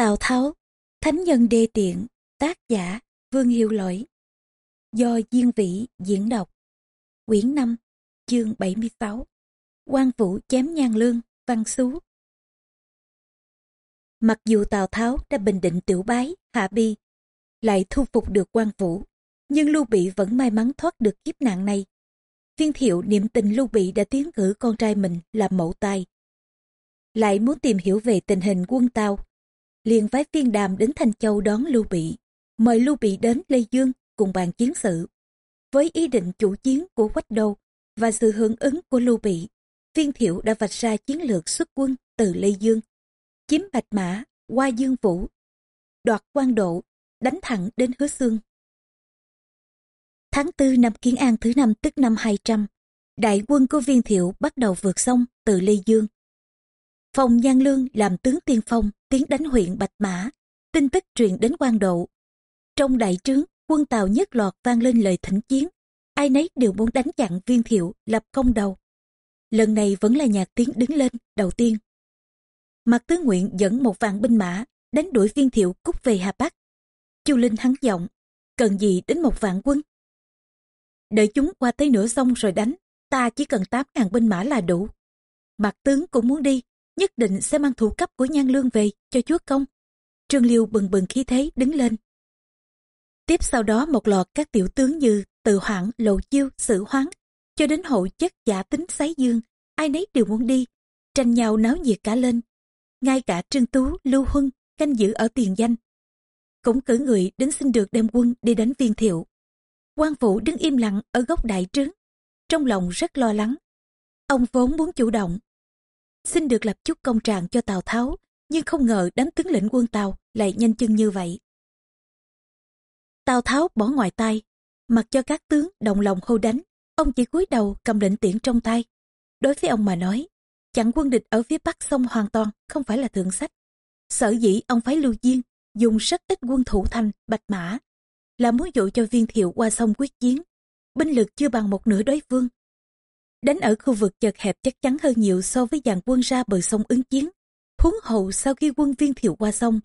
Tào Tháo, Thánh nhân đê tiện, tác giả, Vương Hiệu Lỗi. Do Diên Vĩ diễn đọc. Quyển 5, chương 76. quan Vũ chém nhang lương, văn xú. Mặc dù Tào Tháo đã bình định tiểu bái, hạ bi, lại thu phục được quan Vũ, nhưng Lưu Bị vẫn may mắn thoát được kiếp nạn này. Viên thiệu niệm tình Lưu Bị đã tiến cử con trai mình làm mẫu tài. Lại muốn tìm hiểu về tình hình quân Tàu liền phái phiên đàm đến Thanh Châu đón Lưu Bị, mời Lưu Bị đến Lê Dương cùng bàn chiến sự. Với ý định chủ chiến của Quách Đô và sự hưởng ứng của Lưu Bị, Viên Thiệu đã vạch ra chiến lược xuất quân từ Lê Dương, chiếm Bạch Mã, qua Dương Vũ, đoạt quan độ, đánh thẳng đến Hứa Xương. Tháng 4 năm Kiến An thứ năm tức năm 200, đại quân của Viên Thiệu bắt đầu vượt sông từ Lê Dương Phong Giang Lương làm tướng tiên phong tiến đánh huyện Bạch Mã, tin tức truyền đến quan độ. Trong đại trướng, quân Tàu nhất loạt vang lên lời thỉnh chiến, ai nấy đều muốn đánh chặn viên thiệu lập công đầu. Lần này vẫn là nhạc tiếng đứng lên đầu tiên. Mặt tướng nguyện dẫn một vạn binh mã đánh đuổi viên thiệu cút về Hà Bắc. Chu Linh hắn giọng, cần gì đến một vạn quân. Đợi chúng qua tới nửa sông rồi đánh, ta chỉ cần 8.000 binh mã là đủ. Mặt tướng cũng muốn đi, nhất định sẽ mang thủ cấp của nhan lương về cho chúa công. Trương Liêu bừng bừng khí thế đứng lên. Tiếp sau đó một loạt các tiểu tướng như Từ Hoảng, Lộ Chiêu, Sử Hoáng, cho đến hộ chất giả tính sái dương, ai nấy đều muốn đi, tranh nhau náo nhiệt cả lên. Ngay cả Trương Tú, Lưu Huân, canh giữ ở tiền danh. Cũng cử người đến xin được đem quân đi đánh viên thiệu. quan Vũ đứng im lặng ở góc đại trướng, trong lòng rất lo lắng. Ông vốn muốn chủ động, xin được lập chút công trạng cho Tào Tháo, nhưng không ngờ đám tướng lĩnh quân Tào lại nhanh chân như vậy. Tào Tháo bỏ ngoài tay, mặc cho các tướng đồng lòng hô đánh, ông chỉ cúi đầu cầm lệnh tiễn trong tay. Đối với ông mà nói, chặn quân địch ở phía bắc sông hoàn toàn không phải là thượng sách. Sở dĩ ông phái lưu diên dùng rất ít quân thủ thành bạch mã, là muốn dụ cho viên thiệu qua sông quyết chiến. Binh lực chưa bằng một nửa đối phương, Đánh ở khu vực chật hẹp chắc chắn hơn nhiều so với dàn quân ra bờ sông ứng chiến. Huống hậu sau khi quân viên thiệu qua sông,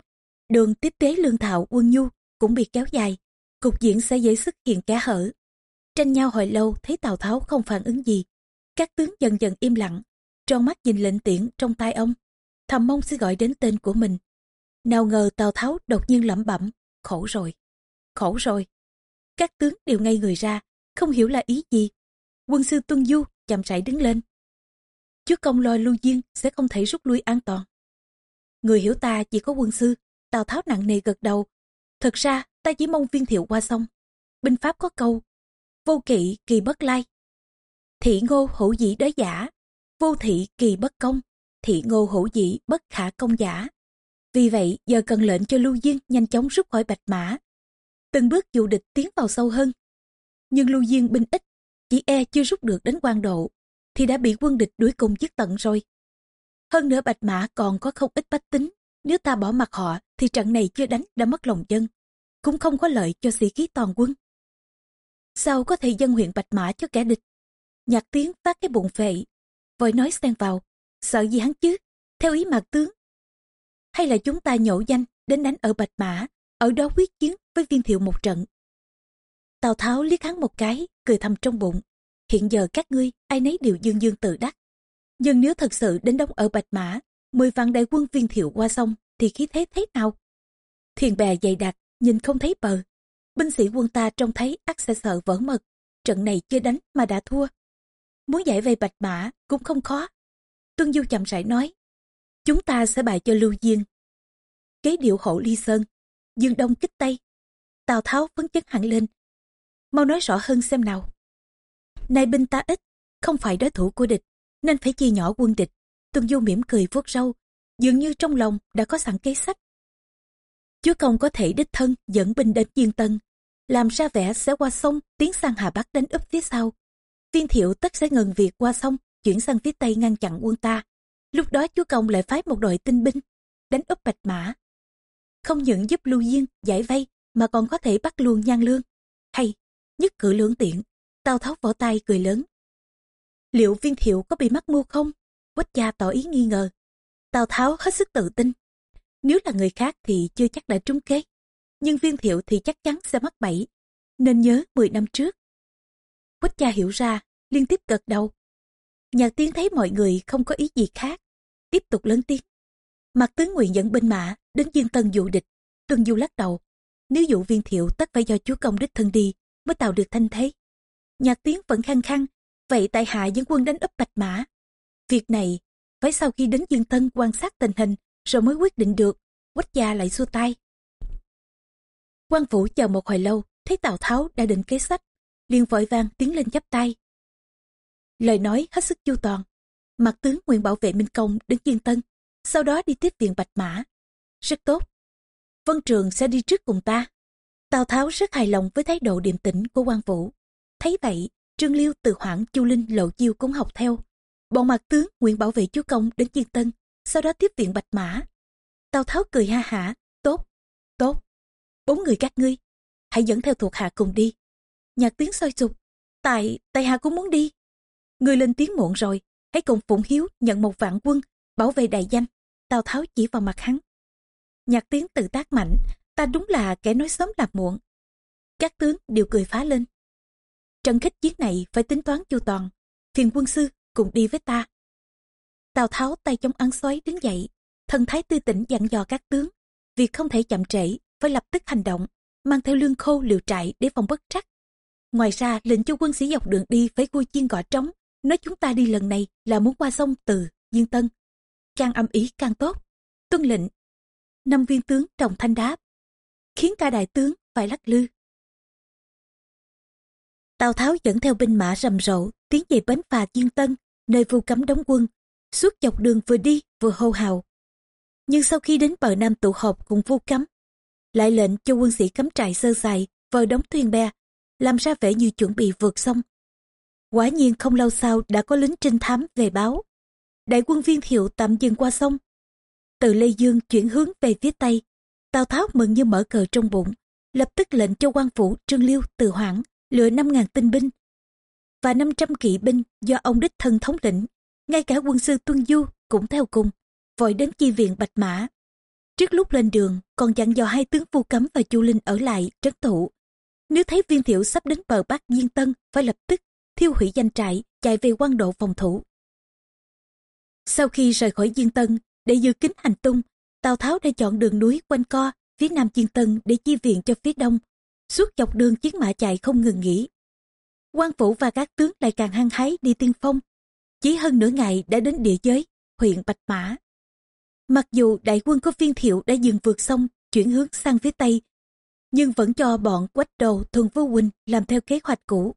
đường tiếp tế lương thảo quân nhu cũng bị kéo dài. Cục diện sẽ dễ xuất hiện kẻ hở. Tranh nhau hồi lâu thấy Tào Tháo không phản ứng gì. Các tướng dần dần im lặng, tròn mắt nhìn lệnh tiễn trong tay ông. Thầm mong sẽ gọi đến tên của mình. Nào ngờ Tào Tháo đột nhiên lẩm bẩm, khổ rồi, khổ rồi. Các tướng đều ngay người ra, không hiểu là ý gì. Quân sư Tuân Du chậm rãi đứng lên. Trước công lôi lưu duyên sẽ không thể rút lui an toàn. Người hiểu ta chỉ có quân sư, Tào Tháo nặng nề gật đầu. Thật ra ta chỉ mong viên thiệu qua sông. Binh pháp có câu, vô kỵ kỳ bất lai. Thị ngô hữu dĩ đới giả, vô thị kỳ bất công, thị ngô hữu dĩ bất khả công giả. Vì vậy giờ cần lệnh cho Lưu Diên nhanh chóng rút khỏi bạch mã. Từng bước dụ địch tiến vào sâu hơn. Nhưng Lưu Diên binh ít chỉ e chưa rút được đến quan độ, thì đã bị quân địch đuổi cùng giết tận rồi. Hơn nữa bạch mã còn có không ít bách tính, nếu ta bỏ mặt họ thì trận này chưa đánh đã mất lòng dân, cũng không có lợi cho sĩ khí toàn quân. Sao có thể dân huyện bạch mã cho kẻ địch? Nhạc tiếng phát cái bụng phệ, vội nói xen vào, sợ gì hắn chứ, theo ý mạc tướng. Hay là chúng ta nhổ danh đến đánh ở bạch mã, ở đó quyết chiến với viên thiệu một trận. Tào Tháo liếc hắn một cái, cười thầm trong bụng. Hiện giờ các ngươi, ai nấy đều dương dương tự đắc. Nhưng nếu thật sự đến đóng ở Bạch Mã, mười vạn đại quân viên thiệu qua sông, thì khí thế thế nào? Thuyền bè dày đặc, nhìn không thấy bờ. Binh sĩ quân ta trông thấy ắt sẽ sợ vỡ mật. Trận này chưa đánh mà đã thua. Muốn giải về Bạch Mã cũng không khó. Tuân Du chậm rãi nói, chúng ta sẽ bại cho Lưu Diên. Kế điệu hộ ly sơn, Dương Đông kích Tây. Tào Tháo phấn chấn hẳn lên, mau nói rõ hơn xem nào. Này binh ta ít, không phải đối thủ của địch, nên phải chia nhỏ quân địch. Tuân Du mỉm cười vuốt râu, dường như trong lòng đã có sẵn kế sách. Chúa công có thể đích thân dẫn binh đến Diên Tân, làm ra vẻ sẽ qua sông tiến sang Hà Bắc đánh úp phía sau. Viên thiệu tất sẽ ngừng việc qua sông, chuyển sang phía Tây ngăn chặn quân ta. Lúc đó chúa công lại phái một đội tinh binh, đánh úp bạch mã. Không những giúp Lưu Diên giải vây, mà còn có thể bắt luôn nhan lương. Nhất cử lưỡng tiện tào tháo vỗ tay cười lớn liệu viên thiệu có bị mắc mưu không quách gia tỏ ý nghi ngờ tào tháo hết sức tự tin Nếu là người khác thì chưa chắc đã trúng kế. Nhưng viên thiệu thì chắc chắn sẽ mắc bẫy. Nên nhớ 10 năm trước. Quách gia hiểu ra, liên tiếp gật đầu. Nhạc tiên thấy mọi người không có ý gì khác. Tiếp tục lớn tiếng. Mặt tướng nguyện dẫn binh mã đến Dương Tân dụ địch. Tuân Du lắc đầu. Nếu dụ viên thiệu tất phải do chúa công đích thân đi mới tạo được thanh thế. Nhạc tiếng vẫn khăng khăng. Vậy tại hạ dẫn quân đánh úp bạch mã. Việc này, phải sau khi đến Dương Tân quan sát tình hình rồi mới quyết định được. Quách gia lại xua tay. quan phủ chờ một hồi lâu, thấy Tào Tháo đã định kế sách, liền vội vàng tiến lên chắp tay lời nói hết sức chu toàn mặt tướng nguyện bảo vệ minh công đến dương tân, sau đó đi tiếp viện bạch mã rất tốt vân trường sẽ đi trước cùng ta tào tháo rất hài lòng với thái độ điềm tĩnh của quan vũ. Thấy vậy, trương liêu từ hoảng chu linh lộ chiêu cũng học theo. Bọn mặt tướng nguyện bảo vệ chúa công đến chiên tân, sau đó tiếp viện bạch mã. Tào tháo cười ha hả, tốt tốt, bốn người các ngươi, hãy dẫn theo thuộc hạ cùng đi. Nhạc tiếng soi sục tại tại hạ cũng muốn đi. Người lên tiếng muộn rồi, hãy cùng phụng hiếu nhận một vạn quân, bảo vệ đại danh. Tào tháo chỉ vào mặt hắn. Nhạc tiếng tự tác mạnh ta đúng là kẻ nói sớm làm muộn. Các tướng đều cười phá lên. Trận khích chiến này phải tính toán chu toàn. Phiền quân sư, cùng đi với ta. Tào tháo tay chống ăn xoáy đứng dậy. Thần thái tư tỉnh dặn dò các tướng. Việc không thể chậm trễ, phải lập tức hành động, mang theo lương khô liều trại để phòng bất trắc. Ngoài ra, lệnh cho quân sĩ dọc đường đi phải vui chiên gõ trống, nói chúng ta đi lần này là muốn qua sông từ, diên tân. Càng âm ý càng tốt. Tuân lệnh. Năm viên tướng trồng thanh đáp khiến cả đại tướng phải lắc lư. Tào tháo dẫn theo binh mã rầm rộ, tiến về bến phà diên tân, nơi vu cấm đóng quân, suốt dọc đường vừa đi vừa hô hào. Nhưng sau khi đến bờ nam tụ họp cùng vu cấm, lại lệnh cho quân sĩ cắm trại sơ sài vờ đóng thuyền bè, làm ra vẻ như chuẩn bị vượt sông. Quả nhiên không lâu sau đã có lính trinh thám về báo. Đại quân viên thiệu tạm dừng qua sông. Từ lê dương chuyển hướng về phía tây tào tháo mừng như mở cờ trong bụng lập tức lệnh cho quan phủ trương liêu từ hoãn lựa năm ngàn tinh binh và 500 kỵ binh do ông đích thân thống lĩnh ngay cả quân sư tuân du cũng theo cùng vội đến chi viện bạch mã Trước lúc lên đường, còn dặn dò hai tướng Vu Cấm và Chu Linh ở lại trấn thủ. Nếu thấy viên thiệu sắp đến bờ bắc Diên Tân, phải lập tức thiêu hủy danh trại, chạy về quan độ phòng thủ. Sau khi rời khỏi Diên Tân, để dự kính hành tung, Tào Tháo đã chọn đường núi quanh co phía nam chiên Tân để chi viện cho phía đông. Suốt dọc đường chiến mã chạy không ngừng nghỉ. quan phủ và các tướng lại càng hăng hái đi tiên phong. Chỉ hơn nửa ngày đã đến địa giới, huyện Bạch Mã. Mặc dù đại quân của viên thiệu đã dừng vượt sông, chuyển hướng sang phía Tây, nhưng vẫn cho bọn quách đầu thuần vô huynh làm theo kế hoạch cũ.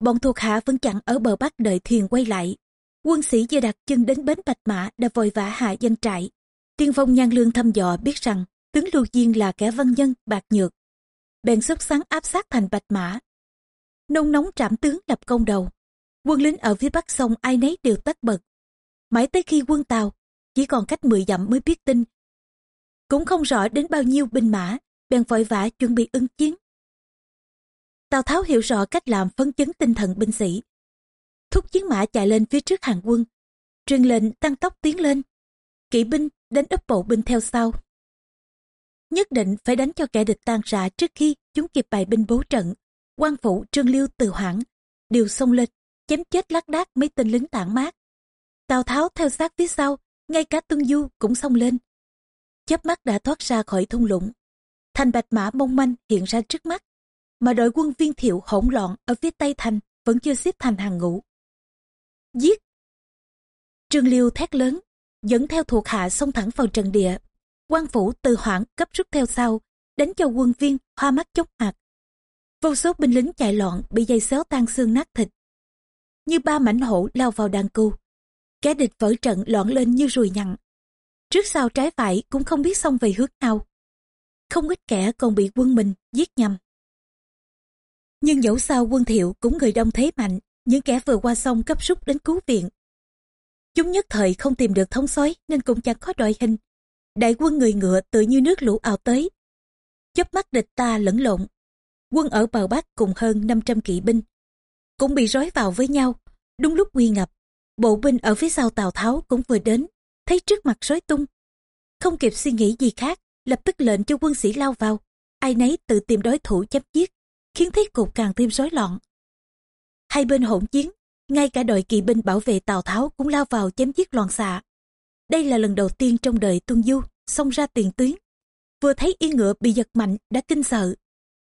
Bọn thuộc hạ vẫn chặn ở bờ bắc đợi thuyền quay lại. Quân sĩ vừa đặt chân đến bến Bạch Mã đã vội vã hạ danh trại. Tiên phong nhan lương thăm dò biết rằng tướng Lưu Diên là kẻ văn nhân bạc nhược. Bèn xuất sáng áp sát thành Bạch Mã. Nông nóng trảm tướng lập công đầu. Quân lính ở phía bắc sông ai nấy đều tất bật. Mãi tới khi quân Tàu chỉ còn cách 10 dặm mới biết tin. Cũng không rõ đến bao nhiêu binh mã, bèn vội vã chuẩn bị ứng chiến. Tào Tháo hiểu rõ cách làm phấn chấn tinh thần binh sĩ. Thúc chiến mã chạy lên phía trước hàng quân, truyền lệnh tăng tốc tiến lên. Kỵ binh đánh ấp bộ binh theo sau. Nhất định phải đánh cho kẻ địch tan rã trước khi chúng kịp bài binh bố trận. quan phủ trương liêu từ hoảng, đều xông lên, chém chết lác đác mấy tên lính tản mát. Tào Tháo theo sát phía sau, ngay cả tương du cũng xông lên chớp mắt đã thoát ra khỏi thung lũng thành bạch mã mong manh hiện ra trước mắt mà đội quân viên thiệu hỗn loạn ở phía tây thành vẫn chưa xếp thành hàng ngũ giết trương liêu thét lớn dẫn theo thuộc hạ xông thẳng vào trận địa quan phủ từ hoảng cấp rút theo sau đánh cho quân viên hoa mắt chốc mặt vô số binh lính chạy loạn bị dây xéo tan xương nát thịt như ba mảnh hổ lao vào đàn cừu kẻ địch vỡ trận loạn lên như ruồi nhặn. Trước sau trái phải cũng không biết xông về hướng nào. Không ít kẻ còn bị quân mình giết nhầm. Nhưng dẫu sao quân thiệu cũng người đông thế mạnh, những kẻ vừa qua sông cấp rút đến cứu viện. Chúng nhất thời không tìm được thống soái nên cũng chẳng có đội hình. Đại quân người ngựa tự như nước lũ ào tới. chớp mắt địch ta lẫn lộn. Quân ở bờ Bắc cùng hơn 500 kỵ binh. Cũng bị rối vào với nhau, đúng lúc nguy ngập Bộ binh ở phía sau Tào Tháo cũng vừa đến, thấy trước mặt rối tung. không kịp suy nghĩ gì khác lập tức lệnh cho quân sĩ lao vào ai nấy tự tìm đối thủ chém giết khiến thế cục càng thêm rối loạn hai bên hỗn chiến ngay cả đội kỵ binh bảo vệ tào tháo cũng lao vào chém giết loạn xạ. Đây là lần đầu tiên trong đời tuân du xông ra tiền tuyến. Vừa thấy yên ngựa bị giật mạnh đã kinh sợ.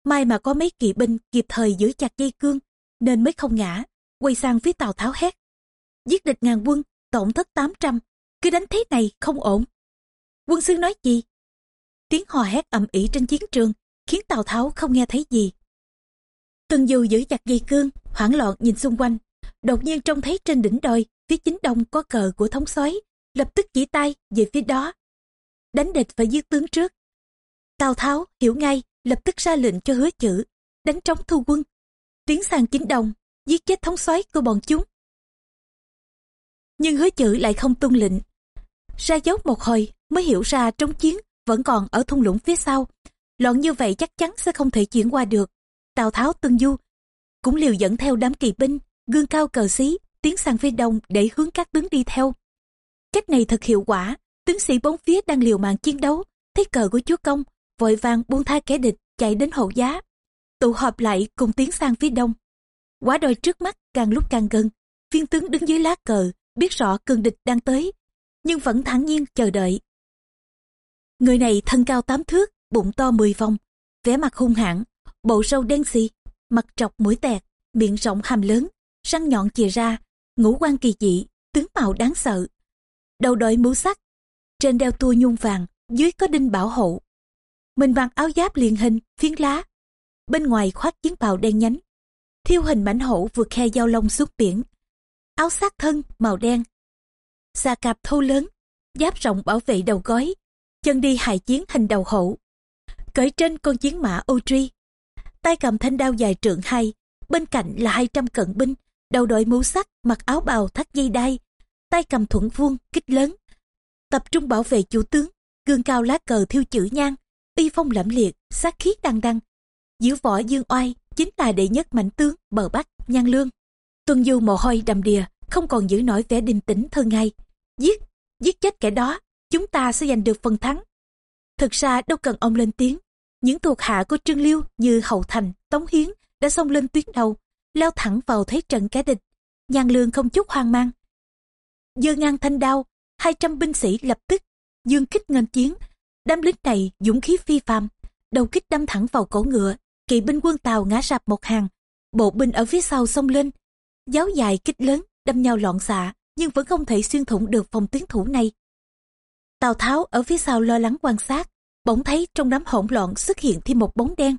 May mà có mấy kỵ binh kịp thời giữ chặt dây cương, nên mới không ngã, quay sang phía tào tháo hét. Giết địch ngàn quân, tổn thất 800 cứ đánh thế này không ổn. Quân sư nói gì? Tiếng hò hét ầm ĩ trên chiến trường, khiến tào tháo không nghe thấy gì. Tuân du giữ chặt dây cương, hoảng loạn nhìn xung quanh đột nhiên trông thấy trên đỉnh đồi, phía chính đông có cờ của thống soái, lập tức chỉ tay về phía đó. Đánh địch phải giết tướng trước. Tào tháo hiểu ngay, lập tức ra lệnh cho hứa chữ, đánh trống thu quân. Tiến sang chính đông, giết chết thống soái của bọn chúng. Nhưng hứa chữ lại không tuân lệnh. Ra dấu một hồi, mới hiểu ra trống chiến vẫn còn ở thung lũng phía sau. Loạn như vậy chắc chắn sẽ không thể chuyển qua được. Tào tháo tuân du, cũng liều dẫn theo đám kỳ binh gương cao cờ xí, tiến sang phía đông để hướng các tướng đi theo. Cách này thật hiệu quả, tướng sĩ bốn phía đang liều mạng chiến đấu, thấy cờ của chúa công, vội vàng buông tha kẻ địch, chạy đến hậu giá. Tụ họp lại cùng tiến sang phía đông. Quả đồi trước mắt càng lúc càng gần, viên tướng đứng dưới lá cờ, biết rõ cường địch đang tới, nhưng vẫn thản nhiên chờ đợi. Người này thân cao tám thước, bụng to mười vòng, vẻ mặt hung hãn, bộ râu đen xì, mặt trọc mũi tẹt, miệng rộng hàm lớn răng nhọn chìa ra, ngũ quan kỳ dị, tướng mạo đáng sợ. Đầu đội mũ sắt trên đeo tua nhung vàng, dưới có đinh bảo hộ. Mình mặc áo giáp liền hình, phiến lá. Bên ngoài khoác chiến bào đen nhánh. Thiêu hình mảnh hổ vượt khe giao long xuống biển. Áo sát thân, màu đen. Xà cạp thô lớn, giáp rộng bảo vệ đầu gói. Chân đi hài chiến hình đầu hổ. Cởi trên con chiến mã ô truy tay cầm thanh đao dài trượng hai, bên cạnh là 200 cận binh đầu đội mũ sắt mặc áo bào thắt dây đai, tay cầm thuận vuông, kích lớn. Tập trung bảo vệ chủ tướng, gương cao lá cờ thiêu chữ nhang, uy phong lẫm liệt, sát khí đăng đăng Giữ võ dương oai, chính là đệ nhất mạnh tướng, bờ bắc, nhan lương. Tuân du mồ hôi đầm đìa, không còn giữ nổi vẻ điềm tĩnh thơ ngay giết giết chết kẻ đó, chúng ta sẽ giành được phần thắng. Thực ra đâu cần ông lên tiếng. Những thuộc hạ của trương liêu như hậu thành, tống hiến đã xông lên tuyến đầu lao thẳng vào thế trận kẻ địch. Nhan lương không chút hoang mang. Giơ ngang thanh đao 200 binh sĩ lập tức, dương kích ngân chiến. Đám lính này dũng khí phi phàm, đầu kích đâm thẳng vào cổ ngựa. Kỵ binh quân tàu ngã rạp một hàng. Bộ binh ở phía sau xông lên. Giáo dài kích lớn, đâm nhau loạn xạ, nhưng vẫn không thể xuyên thủng được phòng tuyến thủ này. Tào tháo ở phía sau lo lắng quan sát, bỗng thấy trong đám hỗn loạn xuất hiện thêm một bóng đen.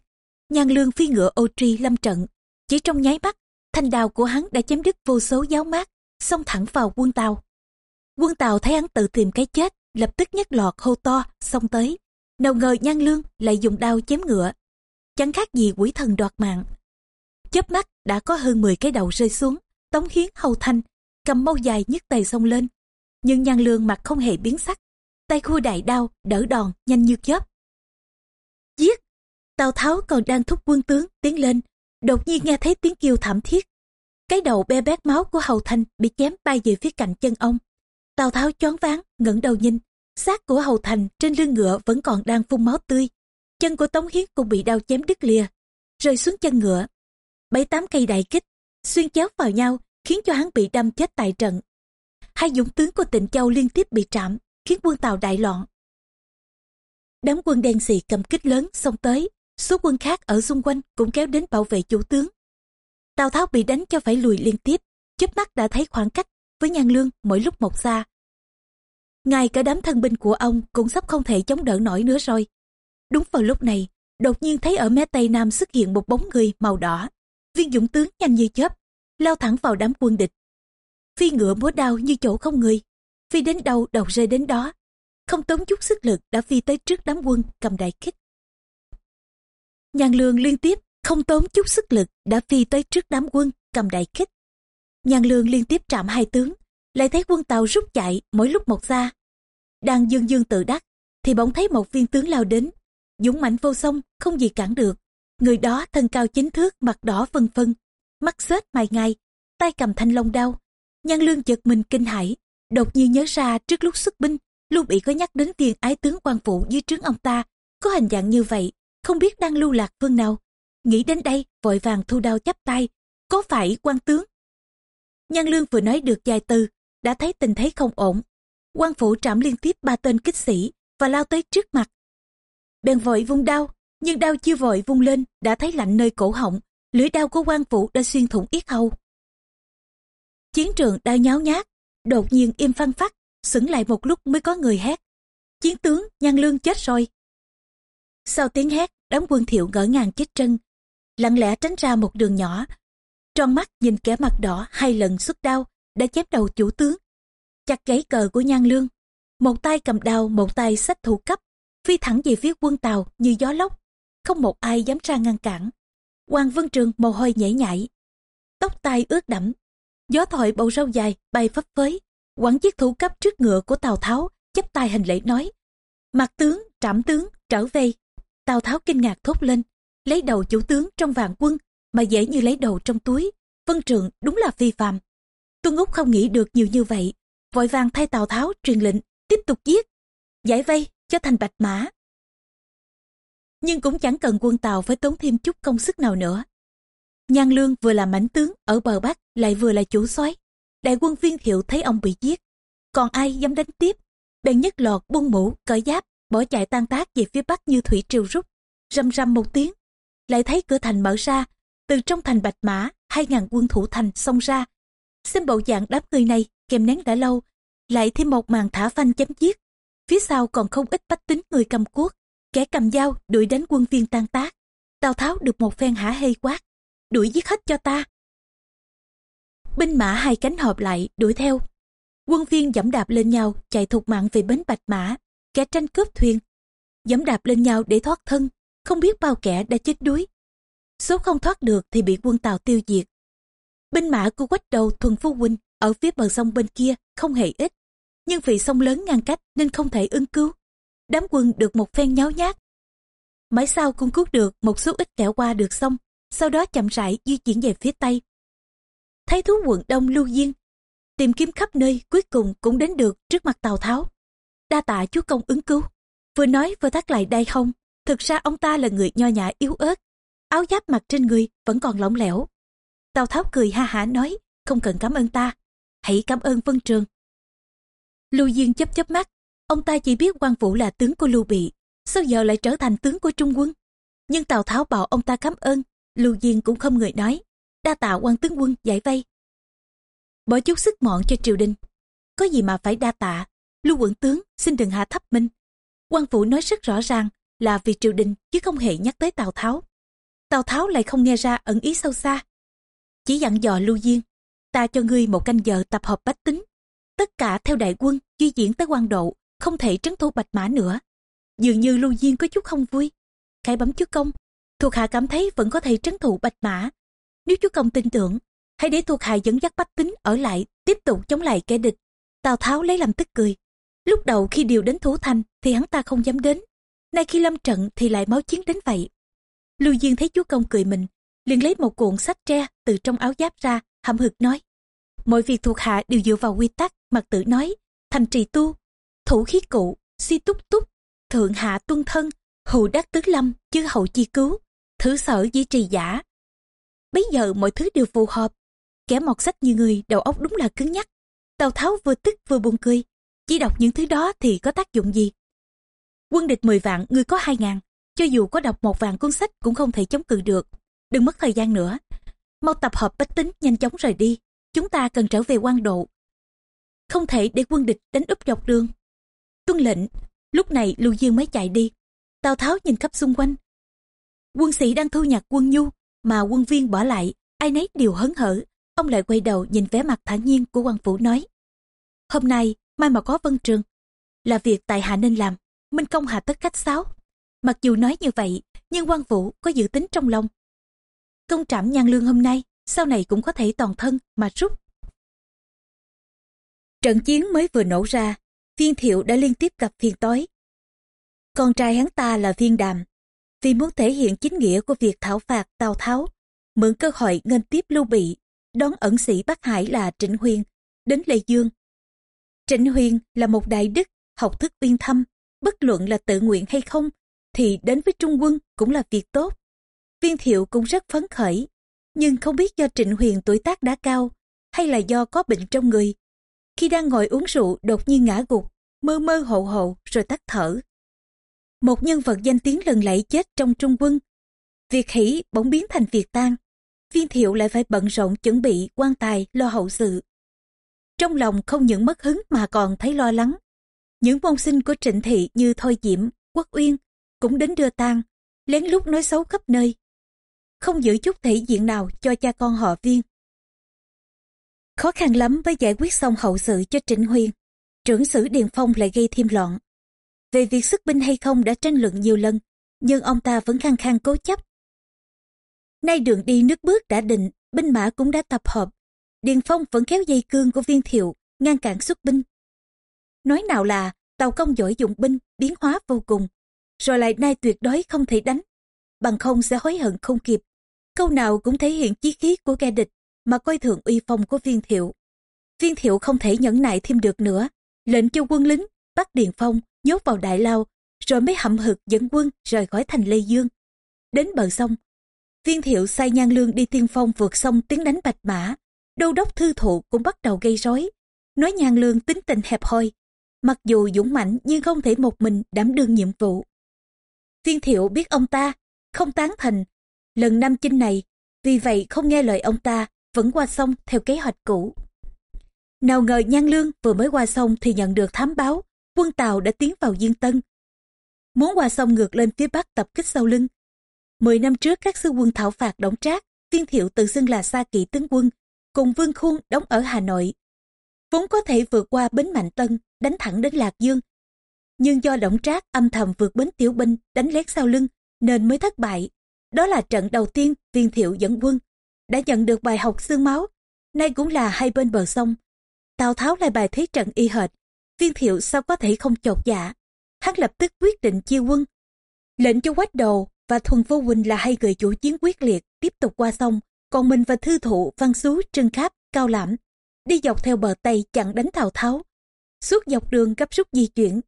Nhan lương phi ngựa ô tri lâm trận chỉ trong nháy mắt, thanh đào của hắn đã chém đứt vô số giáo mát, xông thẳng vào quân tàu. Quân tàu thấy hắn tự tìm cái chết, lập tức nhấc lọt hô to, xông tới. Nào ngờ nhan lương lại dùng đao chém ngựa. Chẳng khác gì quỷ thần đoạt mạng. Chớp mắt, đã có hơn 10 cái đầu rơi xuống, tống hiến hầu thanh, cầm mau dài nhấc tay xông lên. Nhưng nhan lương mặt không hề biến sắc. Tay khu đại đao, đỡ đòn, nhanh như chớp. Giết! Tào tháo còn đang thúc quân tướng tiến lên đột nhiên nghe thấy tiếng kêu thảm thiết. Cái đầu be bét máu của hầu thanh bị chém bay về phía cạnh chân ông. Tào tháo choáng váng, ngẩng đầu nhìn. Xác của hầu thành trên lưng ngựa vẫn còn đang phun máu tươi. Chân của tống hiến cũng bị đau chém đứt lìa, rơi xuống chân ngựa. Bảy tám cây đại kích xuyên chéo vào nhau, khiến cho hắn bị đâm chết tại trận. Hai dũng tướng của tịnh châu liên tiếp bị trảm, khiến quân tàu đại loạn. Đám quân đen xì cầm kích lớn xông tới số quân khác ở xung quanh cũng kéo đến bảo vệ chủ tướng. Tào tháo bị đánh cho phải lùi liên tiếp, chớp mắt đã thấy khoảng cách với nhan lương mỗi lúc một xa. Ngay cả đám thân binh của ông cũng sắp không thể chống đỡ nổi nữa rồi. Đúng vào lúc này, đột nhiên thấy ở mé tây nam xuất hiện một bóng người màu đỏ, viên dũng tướng nhanh như chớp, lao thẳng vào đám quân địch. Phi ngựa múa đao như chỗ không người, phi đến đâu đầu rơi đến đó. Không tốn chút sức lực đã phi tới trước đám quân cầm đại kích nhàn lương liên tiếp không tốn chút sức lực đã phi tới trước đám quân cầm đại kích nhàn lương liên tiếp chạm hai tướng lại thấy quân tàu rút chạy mỗi lúc một xa. Đang dương dương tự đắc thì bỗng thấy một viên tướng lao đến dũng mạnh vô song không gì cản được. Người đó thân cao chính thước mặt đỏ phân phân mắt xết mài ngay tay cầm thanh long đao. Nhan lương chợt mình kinh hãi đột nhiên nhớ ra trước lúc xuất binh luôn Bị có nhắc đến viên ái tướng quan phụ dưới trướng ông ta, có hình dạng như vậy, không biết đang lưu lạc phương nào. Nghĩ đến đây, vội vàng thu đao chắp tay, có phải quan tướng? Nhan Lương vừa nói được vài từ, đã thấy tình thế không ổn. quan phủ trảm liên tiếp ba tên kích sĩ và lao tới trước mặt. Bèn vội vung đao, nhưng đao chưa vội vung lên đã thấy lạnh nơi cổ họng, lưỡi đao của quan phủ đã xuyên thủng yết hầu. Chiến trường đau nháo nhác, đột nhiên im phăng phát, sững lại một lúc mới có người hét. Chiến tướng, nhan lương chết rồi. Sau tiếng hét, đám quân thiệu ngỡ ngàng chết chân, lặng lẽ tránh ra một đường nhỏ. Tròn mắt nhìn kẻ mặt đỏ hai lần xuất đau, đã chém đầu chủ tướng. Chặt gãy cờ của nhan lương. Một tay cầm đao, một tay sách thủ cấp, phi thẳng về phía quân tàu như gió lốc. Không một ai dám ra ngăn cản. Hoàng Vân Trường mồ hôi nhễ nhảy. Tóc tai ướt đẫm. Gió thổi bầu râu dài bay phấp phới. Quẳng chiếc thủ cấp trước ngựa của Tào Tháo, chắp tay hành lễ nói. Mặt tướng, trảm tướng, trở về. Tào Tháo kinh ngạc thốt lên, lấy đầu chủ tướng trong vạn quân, mà dễ như lấy đầu trong túi. Vân Trường đúng là phi phàm. Tuân Úc không nghĩ được nhiều như vậy, vội vàng thay Tào Tháo truyền lệnh, tiếp tục giết. Giải vây, cho thành bạch mã. Nhưng cũng chẳng cần quân tào phải tốn thêm chút công sức nào nữa. Nhan Lương vừa là mãnh tướng ở bờ Bắc lại vừa là chủ soái Đại quân viên thiệu thấy ông bị giết. Còn ai dám đánh tiếp? Bèn nhất lọt buông mũ, cởi giáp, bỏ chạy tan tác về phía Bắc như thủy triều rút. Rầm rầm một tiếng, lại thấy cửa thành mở ra. Từ trong thành Bạch Mã, hai ngàn quân thủ thành xông ra. Xem bộ dạng đám người này kèm nén đã lâu, lại thêm một màn thả phanh chém giết. Phía sau còn không ít bách tính người cầm cuốc, kẻ cầm dao đuổi đánh quân viên tan tác. Tào Tháo được một phen hả hê quát, đuổi giết hết cho ta. Binh mã hai cánh hợp lại, đuổi theo. Quân viên dẫm đạp lên nhau, chạy thục mạng về bến Bạch Mã, kẻ tranh cướp thuyền. Dẫm đạp lên nhau để thoát thân, không biết bao kẻ đã chết đuối. Số không thoát được thì bị quân Tàu tiêu diệt. Binh mã của quách đầu thuần phu huynh ở phía bờ sông bên kia không hề ít nhưng vì sông lớn ngăn cách nên không thể ứng cứu. Đám quân được một phen nháo nhác. Mãi sau cũng cứu được một số ít kẻ qua được sông, sau đó chậm rãi di chuyển về phía Tây. Thấy thú quận Đông Lưu Diên, tìm kiếm khắp nơi cuối cùng cũng đến được trước mặt Tào Tháo. Đa tạ chúa công ứng cứu, vừa nói vừa thắt lại đai không, thực ra ông ta là người nho nhã yếu ớt, áo giáp mặc trên người vẫn còn lỏng lẻo. Tào Tháo cười ha hả nói, không cần cảm ơn ta, hãy cảm ơn Vân Trường. Lưu Diên chấp chấp mắt, ông ta chỉ biết quan vũ là tướng của Lưu Bị, sao giờ lại trở thành tướng của Trung quân? Nhưng Tào Tháo bảo ông ta cảm ơn, Lưu Diên cũng không người nói, đa tạ quan tướng quân giải vây. Bỏ chút sức mọn cho triều đình, có gì mà phải đa tạ, Lưu quận tướng xin đừng hạ thấp minh. Quan vũ nói rất rõ ràng là vì triều đình chứ không hề nhắc tới Tào Tháo. Tào Tháo lại không nghe ra ẩn ý sâu xa. Chỉ dặn dò Lưu Diên, ta cho ngươi một canh giờ tập hợp bách tính tất cả theo đại quân di chuyển tới quan độ không thể trấn thủ bạch mã nữa dường như lưu diên có chút không vui khải bấm chúa công thuộc hạ cảm thấy vẫn có thể trấn thủ bạch mã nếu chúa công tin tưởng hãy để thuộc hạ dẫn dắt bách tính ở lại tiếp tục chống lại kẻ địch tào tháo lấy làm tức cười lúc đầu khi điều đến thủ thành thì hắn ta không dám đến. Nay khi lâm trận thì lại máu chiến đến vậy. Lưu diên thấy chúa công cười mình, liền lấy một cuộn sách tre từ trong áo giáp ra, hậm hực nói, mọi việc thuộc hạ đều dựa vào quy tắc mặt tử nói, thành trì tu, thủ khí cụ, si túc túc, thượng hạ tuân thân hữu đắc tứ lâm, chư hậu chi cứu, thử sở di trì giả. Bây giờ mọi thứ đều phù hợp. Kẻ mọt sách như người, đầu óc đúng là cứng nhắc. Tào tháo vừa tức vừa buồn cười chỉ đọc những thứ đó thì có tác dụng gì? Quân địch 10 vạn, người có hai ngàn. Cho dù có đọc một vạn cuốn sách cũng không thể chống cự được. Đừng mất thời gian nữa. Mau tập hợp bách tính, nhanh chóng rời đi. Chúng ta cần trở về quan độ. Không thể để quân địch đánh úp dọc đường. Tuân lệnh. Lúc này lưu Dương mới chạy đi. Tào tháo nhìn khắp xung quanh. Quân sĩ đang thu nhặt quân nhu, mà quân viên bỏ lại. Ai nấy đều hấn hở. Ông lại quay đầu nhìn vẻ mặt thản nhiên của quan phủ nói. Hôm nay mai mà có vân trường là việc tại hạ nên làm minh công hạ tất cách sáo mặc dù nói như vậy nhưng quan vũ có dự tính trong lòng công trảm nhan lương hôm nay sau này cũng có thể toàn thân mà rút. Trận chiến mới vừa nổ ra, viên thiệu đã liên tiếp gặp phiền tối. Con trai hắn ta là viên đàm, vì muốn thể hiện chính nghĩa của việc thảo phạt Tào Tháo, mượn cơ hội nghênh tiếp Lưu Bị, đón ẩn sĩ Bắc Hải là Trịnh Huyên, đến Lê Dương. Trịnh Huyền là một đại đức học thức uyên thâm, bất luận là tự nguyện hay không, thì đến với trung quân cũng là việc tốt. Viên thiệu cũng rất phấn khởi, nhưng không biết do Trịnh Huyền tuổi tác đã cao, hay là do có bệnh trong người. Khi đang ngồi uống rượu đột nhiên ngã gục, mơ mơ hộ hộ rồi tắt thở. Một nhân vật danh tiếng lần lẫy chết trong trung quân. Việc hỷ bỗng biến thành việc tan. Viên thiệu lại phải bận rộn chuẩn bị quan tài lo hậu sự. Trong lòng không những mất hứng mà còn thấy lo lắng. Những môn sinh của trịnh thị như Thôi Diễm, Quốc Uyên cũng đến đưa tang, lén lút nói xấu khắp nơi. Không giữ chút thể diện nào cho cha con họ viên. Khó khăn lắm mới giải quyết xong hậu sự cho Trịnh Huyền. Trưởng sử Điền Phong lại gây thêm loạn. Về việc xuất binh hay không đã tranh luận nhiều lần, nhưng ông ta vẫn khăng khăng cố chấp. Nay đường đi nước bước đã định, binh mã cũng đã tập hợp. Điền Phong vẫn kéo dây cương của viên thiệu, ngăn cản xuất binh. Nói nào là, tàu công giỏi dụng binh, biến hóa vô cùng. Rồi lại nay tuyệt đối không thể đánh, bằng không sẽ hối hận không kịp. Câu nào cũng thể hiện chí khí của kẻ địch, mà coi thường uy phong của viên thiệu. Viên thiệu không thể nhẫn nại thêm được nữa, lệnh cho quân lính bắt Điền Phong nhốt vào đại lao, rồi mới hậm hực dẫn quân rời khỏi thành Lê Dương. Đến bờ sông, viên thiệu sai nhan lương đi tiên phong vượt sông tiến đánh bạch mã. Đô đốc thư thụ cũng bắt đầu gây rối, nói nhan lương tính tình hẹp hoi. Mặc dù dũng mạnh nhưng không thể một mình đảm đương nhiệm vụ. Viên thiệu biết ông ta, không tán thành. Lần năm chinh này, vì vậy không nghe lời ông ta, vẫn qua sông theo kế hoạch cũ. Nào ngờ Nhan Lương vừa mới qua sông thì nhận được thám báo, quân Tàu đã tiến vào Diên Tân. Muốn qua sông ngược lên phía Bắc tập kích sau lưng. Mười năm trước các sư quân thảo phạt đóng trác, viên thiệu tự xưng là Sa Kỵ tướng quân, cùng Vương Khuôn đóng ở Hà Nội. Vốn có thể vượt qua bến Mạnh Tân, đánh thẳng đến Lạc Dương. Nhưng do động trác âm thầm vượt bến Tiểu Binh, đánh lét sau lưng, nên mới thất bại. Đó là trận đầu tiên viên thiệu dẫn quân, đã nhận được bài học xương máu. Nay cũng là hai bên bờ sông, Tào Tháo lại bài thế trận y hệt. Viên thiệu sao có thể không chột dạ. Hắn lập tức quyết định chia quân. Lệnh cho quách đồ và thuần vô huỳnh là hai người chủ chiến quyết liệt tiếp tục qua sông. Còn mình và thư thụ, văn xú, trưng kháp, cao lãm đi dọc theo bờ Tây chặn đánh Tào Tháo. Suốt dọc đường gấp rút di chuyển.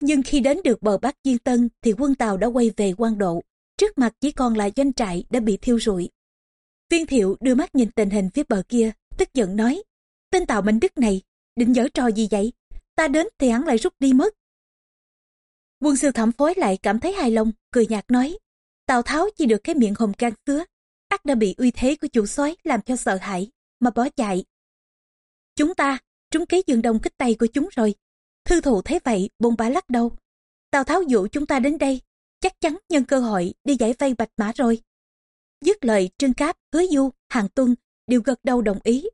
Nhưng khi đến được bờ Bắc Diên Tân thì quân Tàu đã quay về quan độ. Trước mặt chỉ còn lại doanh trại đã bị thiêu rụi. Viên thiệu đưa mắt nhìn tình hình phía bờ kia, tức giận nói. Tên tàu minh Đức này, định giở trò gì vậy? Ta đến thì hắn lại rút đi mất. Quân sư thẩm phối lại cảm thấy hài lòng, cười nhạt nói. Tào Tháo chỉ được cái miệng hồng can xứa, ác đã bị uy thế của chủ soái làm cho sợ hãi, mà bỏ chạy. Chúng ta, trúng kế dương đông kích tay của chúng rồi. Thư thụ thấy vậy, bồn bã lắc đầu. Tào Tháo dụ chúng ta đến đây, chắc chắn nhân cơ hội đi giải vây bạch mã rồi. Dứt lời Trương Cáp, Hứa Du, Hàng Tuân đều gật đầu đồng ý.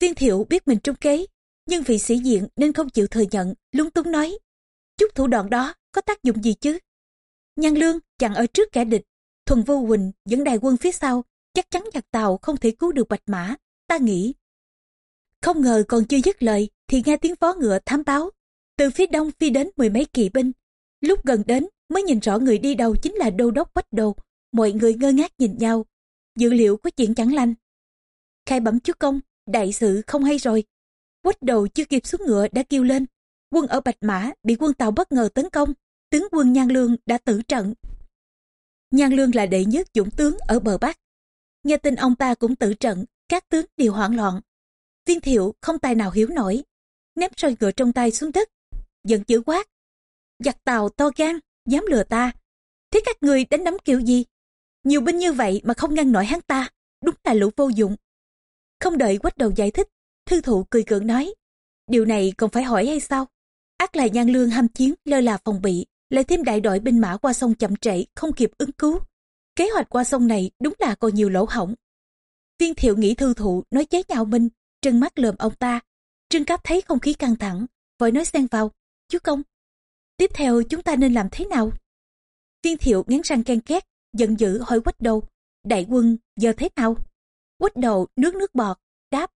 Viên thiệu biết mình trúng kế, nhưng vì sĩ diện nên không chịu thừa nhận, lúng túng nói. Chút thủ đoạn đó có tác dụng gì chứ? Nhan lương chặn ở trước kẻ địch, thuần vô huỳnh dẫn đại quân phía sau, chắc chắn giặc tàu không thể cứu được bạch mã, ta nghĩ. Không ngờ còn chưa dứt lời thì nghe tiếng vó ngựa thám báo. Từ phía đông phi đến mười mấy kỵ binh. Lúc gần đến mới nhìn rõ người đi đầu chính là đô đốc bách đồ. Mọi người ngơ ngác nhìn nhau. Dự liệu có chuyện chẳng lành. Khai bẩm chúa công, đại sự không hay rồi. Quách đầu chưa kịp xuống ngựa đã kêu lên. Quân ở Bạch Mã bị quân Tàu bất ngờ tấn công. Tướng quân Nhan Lương đã tử trận. Nhan Lương là đệ nhất dũng tướng ở bờ Bắc. Nghe tin ông ta cũng tử trận, các tướng đều hoảng loạn. Viên thiệu không tài nào hiểu nổi. Ném roi ngựa trong tay xuống đất. Giận dữ quát. Giặc Tàu to gan, dám lừa ta. Thế các người đánh đấm kiểu gì? Nhiều binh như vậy mà không ngăn nổi hắn ta. Đúng là lũ vô dụng. Không đợi quách đầu giải thích, thư thụ cười cưỡng nói. Điều này còn phải hỏi hay sao? Ác là nhan lương ham chiến, lơ là phòng bị, lại thêm đại đội binh mã qua sông chậm trễ, không kịp ứng cứu. Kế hoạch qua sông này đúng là còn nhiều lỗ hổng Viên thiệu nghĩ thư thụ nói chế nhạo minh, trừng mắt lườm ông ta. Trương Cáp thấy không khí căng thẳng, vội nói xen vào. Chú công, tiếp theo chúng ta nên làm thế nào? Viên thiệu ngán răng ken két, giận dữ hỏi quách đầu. Đại quân, giờ thế nào? quách đầu nước nước bọt, đáp.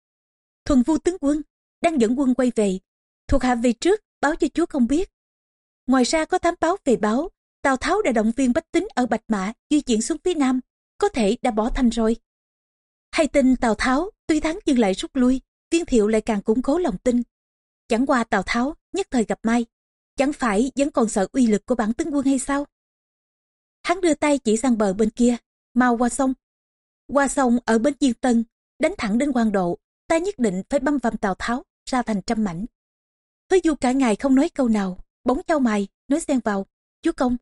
Thuần vu tướng quân, đang dẫn quân quay về. Thuộc hạ về trước, báo cho chúa không biết. Ngoài ra có thám báo về báo, Tào Tháo đã động viên bách tính ở Bạch Mã di chuyển xuống phía Nam, có thể đã bỏ thành rồi. Hay tin Tào Tháo tuy thắng nhưng lại rút lui, viên thiệu lại càng củng cố lòng tin. Chẳng qua Tào Tháo nhất thời gặp may, chẳng phải vẫn còn sợ uy lực của bản tướng quân hay sao? Hắn đưa tay chỉ sang bờ bên kia, mau qua sông. Qua sông ở bên Diên Tân, đánh thẳng đến quan độ, ta nhất định phải băm vằm Tào Tháo ra thành trăm mảnh. Hứa du cả ngày không nói câu nào, bóng trao mày, nói xen vào, chúa công.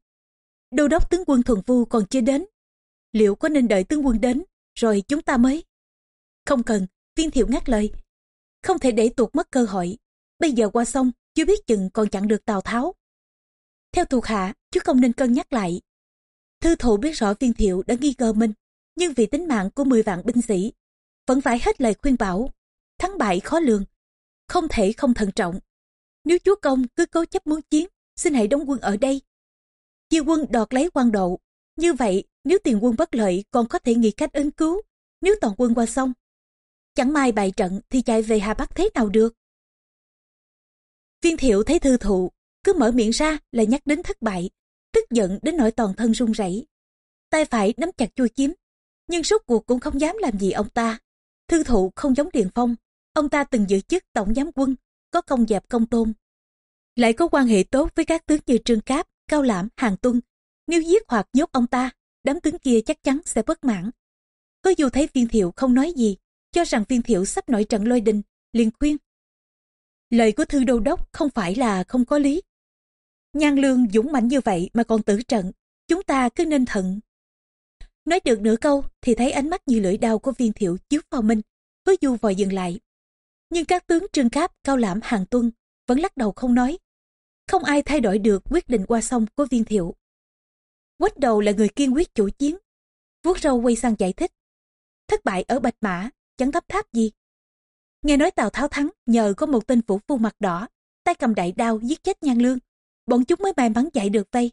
Đô đốc tướng quân thuần vu còn chưa đến. Liệu có nên đợi tướng quân đến, rồi chúng ta mới? Không cần, viên thiệu ngắt lời. Không thể để tuột mất cơ hội. Bây giờ qua sông, chưa biết chừng còn chặn được Tào Tháo. Theo thuộc hạ, chứ không nên cân nhắc lại. Thư thụ biết rõ viên thiệu đã nghi ngờ mình, nhưng vì tính mạng của 10 vạn binh sĩ, vẫn phải hết lời khuyên bảo. Thắng bại khó lường, không thể không thận trọng. Nếu chúa công cứ cố chấp muốn chiến, xin hãy đóng quân ở đây. Chia quân đọt lấy quan độ. Như vậy, nếu tiền quân bất lợi còn có thể nghĩ cách ứng cứu. Nếu toàn quân qua sông, chẳng may bại trận thì chạy về Hà Bắc thế nào được. Viên thiệu thấy thư thụ, cứ mở miệng ra là nhắc đến thất bại, tức giận đến nỗi toàn thân run rẩy. Tay phải nắm chặt chui kiếm, nhưng suốt cuộc cũng không dám làm gì ông ta. Thư thụ không giống Điền Phong, ông ta từng giữ chức tổng giám quân, có công dẹp công tôn. Lại có quan hệ tốt với các tướng như Trương Cáp, Cao Lãm, Hàng Tuân. Nếu giết hoặc nhốt ông ta, đám tướng kia chắc chắn sẽ bất mãn. Có dù thấy viên thiệu không nói gì, cho rằng viên thiệu sắp nổi trận lôi đình, liền khuyên. Lời của thư đô đốc không phải là không có lý. Nhan lương dũng mạnh như vậy mà còn tử trận, chúng ta cứ nên thận. Nói được nửa câu thì thấy ánh mắt như lưỡi đao của viên thiệu chiếu vào mình, hứa du vội dừng lại. Nhưng các tướng trương cáp, cao lãm, hàng tuân vẫn lắc đầu không nói. Không ai thay đổi được quyết định qua sông của viên thiệu. Quách đầu là người kiên quyết chủ chiến. Vuốt râu quay sang giải thích. Thất bại ở Bạch Mã, chẳng thấp tháp gì. Nghe nói Tào Tháo thắng nhờ có một tên phủ phu mặt đỏ, tay cầm đại đao giết chết nhan lương. Bọn chúng mới may mắn chạy được vây.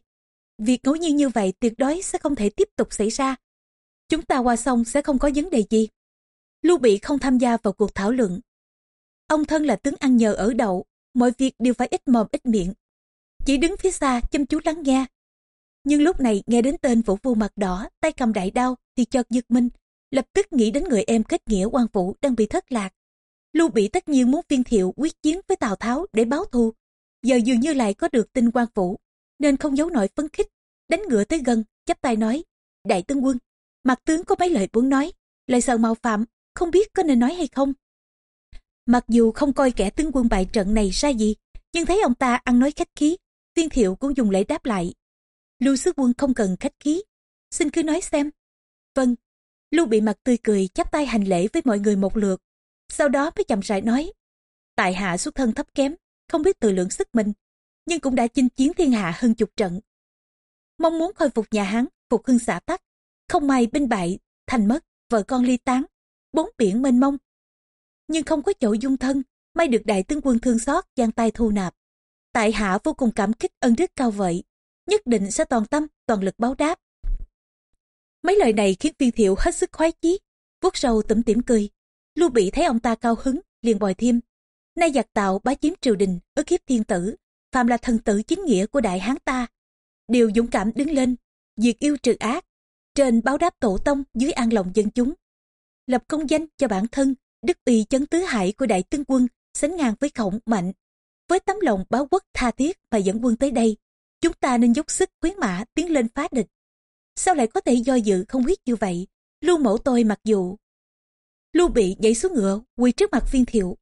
Việc ngẫu nhiên như vậy tuyệt đối sẽ không thể tiếp tục xảy ra. Chúng ta qua sông sẽ không có vấn đề gì. Lưu Bị không tham gia vào cuộc thảo luận. Ông thân là tướng ăn nhờ ở đậu, mọi việc đều phải ít mồm ít miệng. Chỉ đứng phía xa chăm chú lắng nghe. Nhưng lúc này nghe đến tên vũ Vu mặt đỏ, tay cầm đại đao thì chợt giật mình, lập tức nghĩ đến người em kết nghĩa quan vũ đang bị thất lạc. Lưu Bị tất nhiên muốn viên thiệu quyết chiến với Tào Tháo để báo thù. Giờ dường như lại có được tin quan vũ, nên không giấu nổi phấn khích, đánh ngựa tới gần, chắp tay nói, đại tướng quân, mặt tướng có mấy lời muốn nói, lời sợ mạo phạm, không biết có nên nói hay không. Mặc dù không coi kẻ tướng quân bại trận này ra gì, nhưng thấy ông ta ăn nói khách khí, viên thiệu cũng dùng lễ đáp lại. Lưu sứ quân không cần khách khí, xin cứ nói xem. Vâng, Lưu bị mặt tươi cười chắp tay hành lễ với mọi người một lượt, sau đó mới chậm rãi nói. Tại hạ xuất thân thấp kém, không biết tự lượng sức mình, nhưng cũng đã chinh chiến thiên hạ hơn chục trận. Mong muốn khôi phục nhà Hán, phục hưng xã tắc, không may binh bại, thành mất, vợ con ly tán, bốn biển mênh mông. Nhưng không có chỗ dung thân, may được đại tướng quân thương xót giang tay thu nạp. Tại hạ vô cùng cảm kích ân đức cao vậy, nhất định sẽ toàn tâm, toàn lực báo đáp. Mấy lời này khiến viên thiệu hết sức khoái chí, vuốt râu tủm tỉm cười. Lưu Bị thấy ông ta cao hứng, liền bòi thêm. Nay giặc tạo bá chiếm triều đình, ức hiếp thiên tử, phàm là thần tử chính nghĩa của đại hán ta. Đều dũng cảm đứng lên, diệt yêu trừ ác, trên báo đáp tổ tông dưới an lòng dân chúng. Lập công danh cho bản thân, đức uy chấn tứ hải của đại tướng quân, sánh ngang với khổng mạnh. Với tấm lòng báo quốc tha thiết mà dẫn quân tới đây, chúng ta nên dốc sức khuyến mã tiến lên phá địch. Sao lại có thể do dự không quyết như vậy? Lưu mẫu tôi mặc dù... Lưu bị nhảy xuống ngựa, quỳ trước mặt viên thiệu.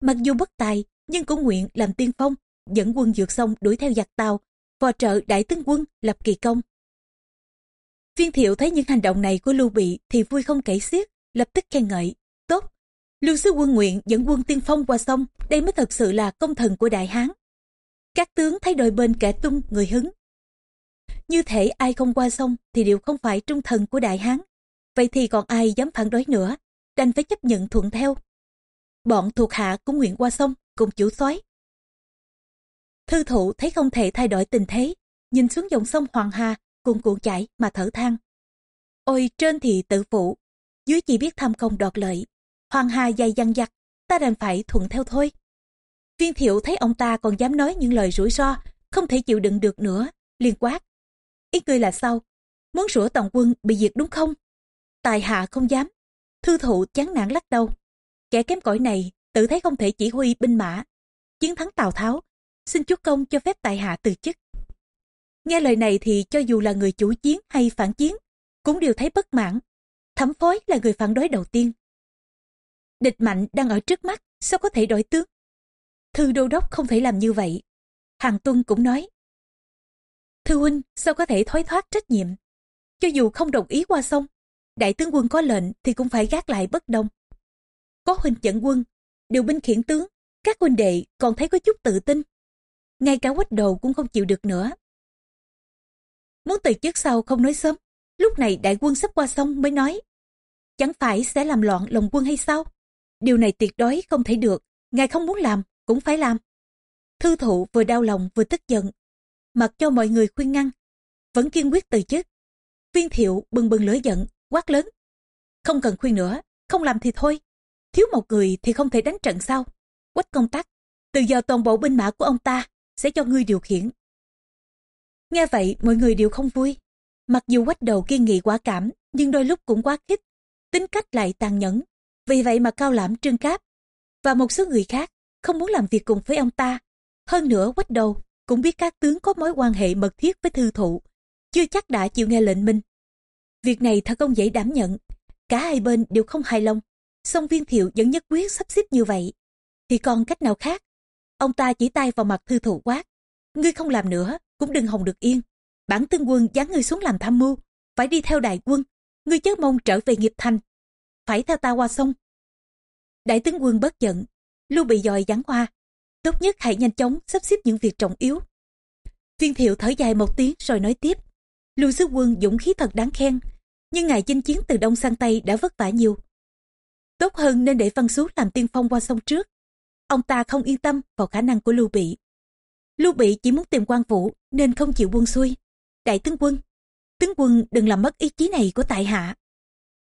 Mặc dù bất tài, nhưng cũng nguyện làm tiên phong, dẫn quân vượt sông đuổi theo giặc tàu, vào trợ đại tướng quân lập kỳ công. Viên thiệu thấy những hành động này của Lưu Bị thì vui không kể xiết, lập tức khen ngợi. Lưu sứ quân nguyện dẫn quân tiên phong qua sông, đây mới thật sự là công thần của Đại Hán. Các tướng thấy đôi bên kẻ tung người hứng. Như thể ai không qua sông thì đều không phải trung thần của Đại Hán. Vậy thì còn ai dám phản đối nữa, đành phải chấp nhận thuận theo. Bọn thuộc hạ cũng nguyện qua sông cùng chủ soái. Thư thụ thấy không thể thay đổi tình thế, nhìn xuống dòng sông Hoàng Hà cuồn cuộn chảy mà thở than. Ôi trên thì tự phụ, dưới chỉ biết tham công đoạt lợi. Hoàng Hà dày dằn dặc, ta đành phải thuận theo thôi. Viên thiệu thấy ông ta còn dám nói những lời rủi ro, không thể chịu đựng được nữa, liền quát. Ý cười là sao? Muốn rủa tổng quân bị diệt đúng không? Tài hạ không dám. Thư thụ chán nản lắc đầu. Kẻ kém cỏi này tự thấy không thể chỉ huy binh mã. Chiến thắng Tào Tháo, xin chúa công cho phép Tài hạ từ chức. Nghe lời này thì cho dù là người chủ chiến hay phản chiến, cũng đều thấy bất mãn. Thẩm phối là người phản đối đầu tiên. Địch mạnh đang ở trước mắt, sao có thể đổi tướng? Thư đô đốc không thể làm như vậy. Hàng Tuân cũng nói. Thư huynh sao có thể thoái thoát trách nhiệm? Cho dù không đồng ý qua sông, đại tướng quân có lệnh thì cũng phải gác lại bất đồng. Có huynh dẫn quân, điều binh khiển tướng, các huynh đệ còn thấy có chút tự tin. Ngay cả quách đồ cũng không chịu được nữa. Muốn từ chức sau không nói sớm, lúc này đại quân sắp qua sông mới nói. Chẳng phải sẽ làm loạn lòng quân hay sao? Điều này tuyệt đối không thể được, ngài không muốn làm, cũng phải làm. Thư thụ vừa đau lòng vừa tức giận, mặc cho mọi người khuyên ngăn, vẫn kiên quyết từ chức. Viên thiệu bừng bừng lửa giận, quát lớn. Không cần khuyên nữa, không làm thì thôi. Thiếu một người thì không thể đánh trận sao? Quách công tắc, từ giờ toàn bộ binh mã của ông ta sẽ cho ngươi điều khiển. Nghe vậy mọi người đều không vui. Mặc dù quách đầu kiên nghị quả cảm, nhưng đôi lúc cũng quá khích. Tính cách lại tàn nhẫn. Vì vậy mà cao lãm trương cáp và một số người khác không muốn làm việc cùng với ông ta. Hơn nữa quách đầu cũng biết các tướng có mối quan hệ mật thiết với thư thụ. Chưa chắc đã chịu nghe lệnh minh. Việc này thật không dễ đảm nhận. Cả hai bên đều không hài lòng. Song viên thiệu vẫn nhất quyết sắp xếp như vậy. Thì còn cách nào khác? Ông ta chỉ tay vào mặt thư thụ quát. Ngươi không làm nữa, cũng đừng hòng được yên. Bản tướng quân dán ngươi xuống làm tham mưu, phải đi theo đại quân. Ngươi chớ mong trở về nghiệp thành. Phải theo ta qua sông. Đại tướng quân bất giận, lưu bị dòi dán qua. Tốt nhất hãy nhanh chóng sắp xếp những việc trọng yếu. Viên thiệu thở dài một tiếng rồi nói tiếp. Lưu sứ quân dũng khí thật đáng khen, nhưng ngài chinh chiến từ đông sang tây đã vất vả nhiều. Tốt hơn nên để Văn Xú làm tiên phong qua sông trước. Ông ta không yên tâm vào khả năng của Lưu Bị. Lưu Bị chỉ muốn tìm quan vũ nên không chịu buông xuôi. Đại tướng quân, tướng quân đừng làm mất ý chí này của tại hạ.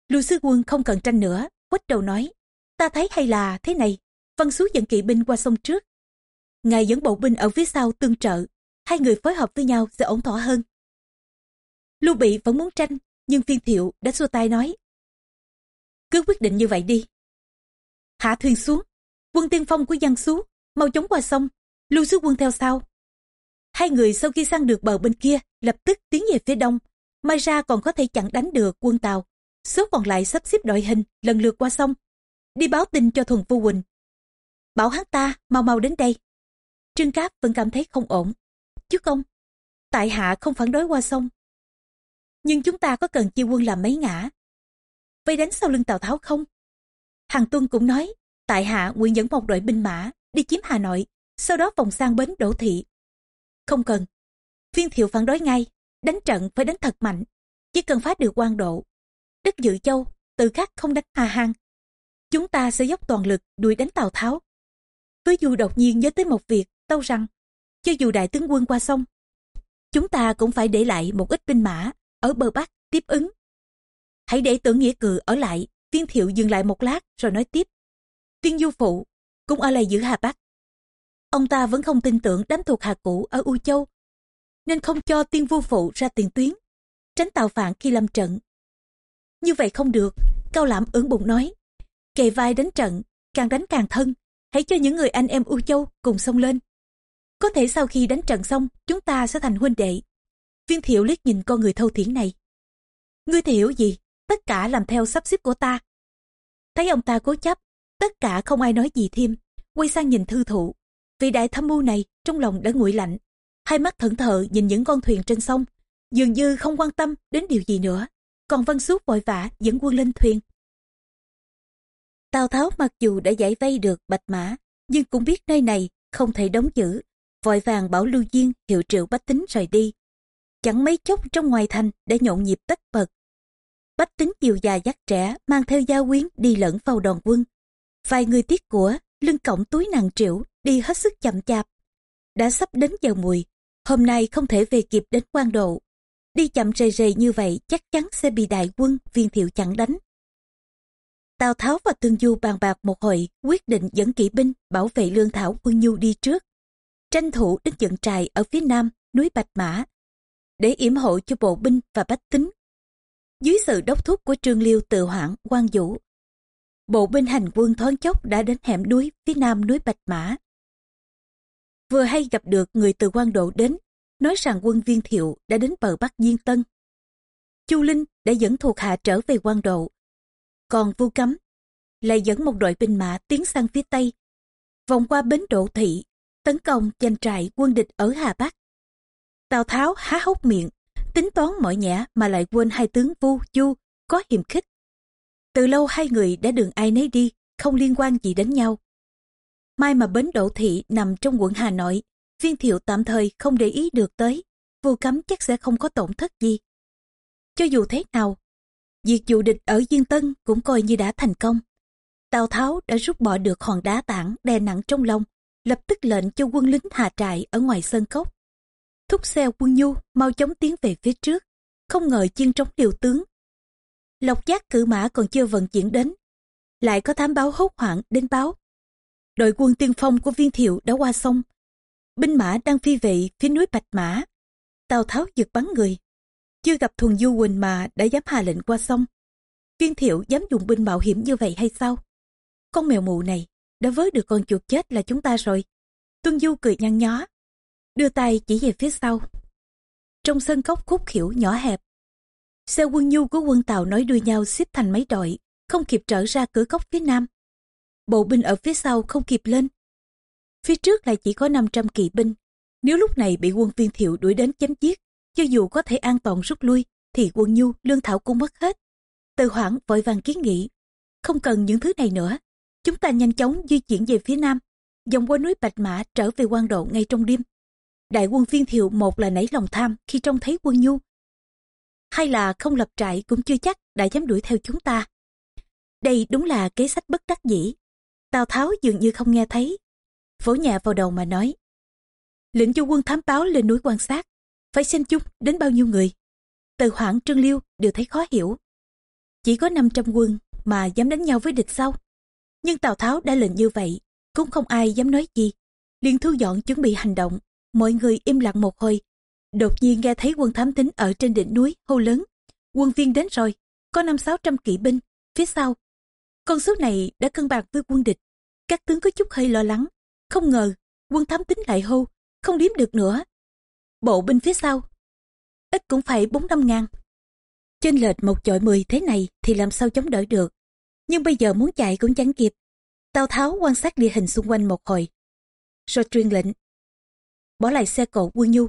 Lưu sư quân không cần tranh nữa, quách đầu nói. Ta thấy hay là thế này, Văn Xú dẫn kỵ binh qua sông trước. Ngài dẫn bộ binh ở phía sau tương trợ, hai người phối hợp với nhau sẽ ổn thỏa hơn. Lưu Bị vẫn muốn tranh, nhưng phiên thiệu đã xua tay nói. Cứ quyết định như vậy đi. Hạ thuyền xuống, quân tiên phong của giang xú, mau chóng qua sông, lưu sứ quân theo sau. Hai người sau khi sang được bờ bên kia, lập tức tiến về phía đông. Mai ra còn có thể chặn đánh được quân Tàu. Số còn lại sắp xếp đội hình, lần lượt qua sông. Đi báo tin cho Thuần Phu Quỳnh. Bảo hắn ta, mau mau đến đây. Trương Cáp vẫn cảm thấy không ổn. Chứ công, tại hạ không phản đối qua sông. Nhưng chúng ta có cần chia quân làm mấy ngã. Vây đánh sau lưng Tào Tháo không? Hàng Tuân cũng nói, tại hạ nguyện dẫn một đội binh mã đi chiếm Hà Nội, sau đó vòng sang bến Đỗ Thị. Không cần. Viên thiệu phản đối ngay, đánh trận phải đánh thật mạnh, chỉ cần phá được quan độ. Đất Dự Châu, tự khắc không đánh Hà hàng Chúng ta sẽ dốc toàn lực đuổi đánh Tào Tháo. cứ dù đột nhiên nhớ tới một việc, tâu rằng, cho dù đại tướng quân qua sông, chúng ta cũng phải để lại một ít binh mã ở bờ Bắc tiếp ứng. Hãy để tưởng nghĩa cự ở lại, viên thiệu dừng lại một lát rồi nói tiếp. tiên du phụ, cũng ở lại giữ Hà Bắc. Ông ta vẫn không tin tưởng đám thuộc hạ cũ ở U Châu, nên không cho tiên vu phụ ra tiền tuyến, tránh tạo phản khi lâm trận. Như vậy không được, Cao Lãm ứng bụng nói. Kề vai đánh trận, càng đánh càng thân, hãy cho những người anh em U Châu cùng xông lên. Có thể sau khi đánh trận xong, chúng ta sẽ thành huynh đệ. Viên thiệu liếc nhìn con người thâu thiển này. Ngươi thì hiểu gì, tất cả làm theo sắp xếp của ta. Thấy ông ta cố chấp, tất cả không ai nói gì thêm, quay sang nhìn thư thụ. Vị đại tham mưu này trong lòng đã nguội lạnh, hai mắt thẫn thờ nhìn những con thuyền trên sông, dường như không quan tâm đến điều gì nữa. Còn Văn Xúc vội vã dẫn quân lên thuyền. Tào Tháo mặc dù đã giải vây được Bạch Mã, nhưng cũng biết nơi này không thể đóng giữ, vội vàng bảo Lưu Diên hiệu triệu bách tính rời đi. Chẳng mấy chốc trong ngoài thành đã nhộn nhịp tất bật. Bách tính chiều già dắt trẻ mang theo gia quyến đi lẫn vào đoàn quân. Vài người tiếc của, lưng cổng túi nặng triệu, đi hết sức chậm chạp. Đã sắp đến giờ mùi, hôm nay không thể về kịp đến quan độ. Đi chậm rề rề như vậy chắc chắn sẽ bị đại quân viên thiệu chặn đánh. Tào Tháo và Tương Du bàn bạc một hồi, quyết định dẫn kỵ binh bảo vệ lương thảo quân nhu đi trước. Tranh thủ đến dựng trại ở phía nam, núi Bạch Mã, để yểm hộ cho bộ binh và bách tính. Dưới sự đốc thúc của Trương Liêu tự hoãn quan vũ, bộ binh hành quân thoáng chốc đã đến hẻm núi phía nam núi Bạch Mã. vừa hay gặp được người từ quan độ đến, nói rằng quân viên thiệu đã đến bờ Bắc Diên Tân. Chu Linh đã dẫn thuộc hạ trở về quan độ. Còn Vu Cấm lại dẫn một đội binh mã tiến sang phía Tây, vòng qua bến độ thị, tấn công danh trại quân địch ở Hà Bắc. Tào Tháo há hốc miệng, tính toán mọi nhã mà lại quên hai tướng Vu, Chu có hiềm khích. Từ lâu hai người đã đường ai nấy đi, không liên quan gì đến nhau. Mai mà bến Đỗ Thị nằm trong quận Hà Nội, viên thiệu tạm thời không để ý được tới, vu cấm chắc sẽ không có tổn thất gì. Cho dù thế nào, việc dụ địch ở Diên Tân cũng coi như đã thành công. Tào Tháo đã rút bỏ được hòn đá tảng đè nặng trong lòng, lập tức lệnh cho quân lính hạ trại ở ngoài sân cốc. Thúc xe quân nhu mau chóng tiến về phía trước, không ngờ chiên trống điều tướng. Lộc giác cử mã còn chưa vận chuyển đến, lại có thám báo hốt hoảng đến báo. Đội quân tiên phong của viên thiệu đã qua sông. Binh mã đang phi vệ phía núi Bạch Mã. Tào Tháo giật bắn người. Chưa gặp thuần du quỳnh mà đã dám hạ lệnh qua sông. Viên thiệu dám dùng binh mạo hiểm như vậy hay sao? Con mèo mù này đã với được con chuột chết là chúng ta rồi. Tuân Du cười nhăn nhó, đưa tay chỉ về phía sau. Trong sân cốc khúc khỉu nhỏ hẹp, xe quân nhu của quân Tàu nói đuôi nhau xếp thành mấy đội, không kịp trở ra cửa cốc phía nam. Bộ binh ở phía sau không kịp lên. Phía trước lại chỉ có 500 kỵ binh. Nếu lúc này bị quân viên thiệu đuổi đến chém giết, cho dù có thể an toàn rút lui, thì quân nhu, lương thảo cũng mất hết. Từ hoảng vội vàng kiến nghị. Không cần những thứ này nữa. Chúng ta nhanh chóng di chuyển về phía nam, dòng qua núi Bạch Mã trở về quan độ ngay trong đêm. Đại quân viên thiệu một là nảy lòng tham khi trông thấy quân nhu. Hai là không lập trại cũng chưa chắc đã dám đuổi theo chúng ta. Đây đúng là kế sách bất đắc dĩ. Tào Tháo dường như không nghe thấy. Vỗ nhẹ vào đầu mà nói. Lệnh cho quân thám báo lên núi quan sát. Phải xem chung đến bao nhiêu người. Từ hoảng Trương Liêu đều thấy khó hiểu. Chỉ có 500 quân mà dám đánh nhau với địch sau. Nhưng Tào Tháo đã lệnh như vậy, cũng không ai dám nói gì. liền thu dọn chuẩn bị hành động, mọi người im lặng một hồi. Đột nhiên nghe thấy quân thám tính ở trên đỉnh núi hô lớn. Quân viên đến rồi, có năm sáu trăm kỵ binh, phía sau. Con số này đã cân bằng với quân địch. Các tướng có chút hơi lo lắng. Không ngờ, quân thám tính lại hô, không điếm được nữa. Bộ binh phía sau, ít cũng phải bốn năm ngàn. Trên lệch một chọi mười thế này thì làm sao chống đỡ được nhưng bây giờ muốn chạy cũng chẳng kịp. Tào Tháo quan sát địa hình xung quanh một hồi, rồi truyền lệnh. Bỏ lại xe cộ quân nhu.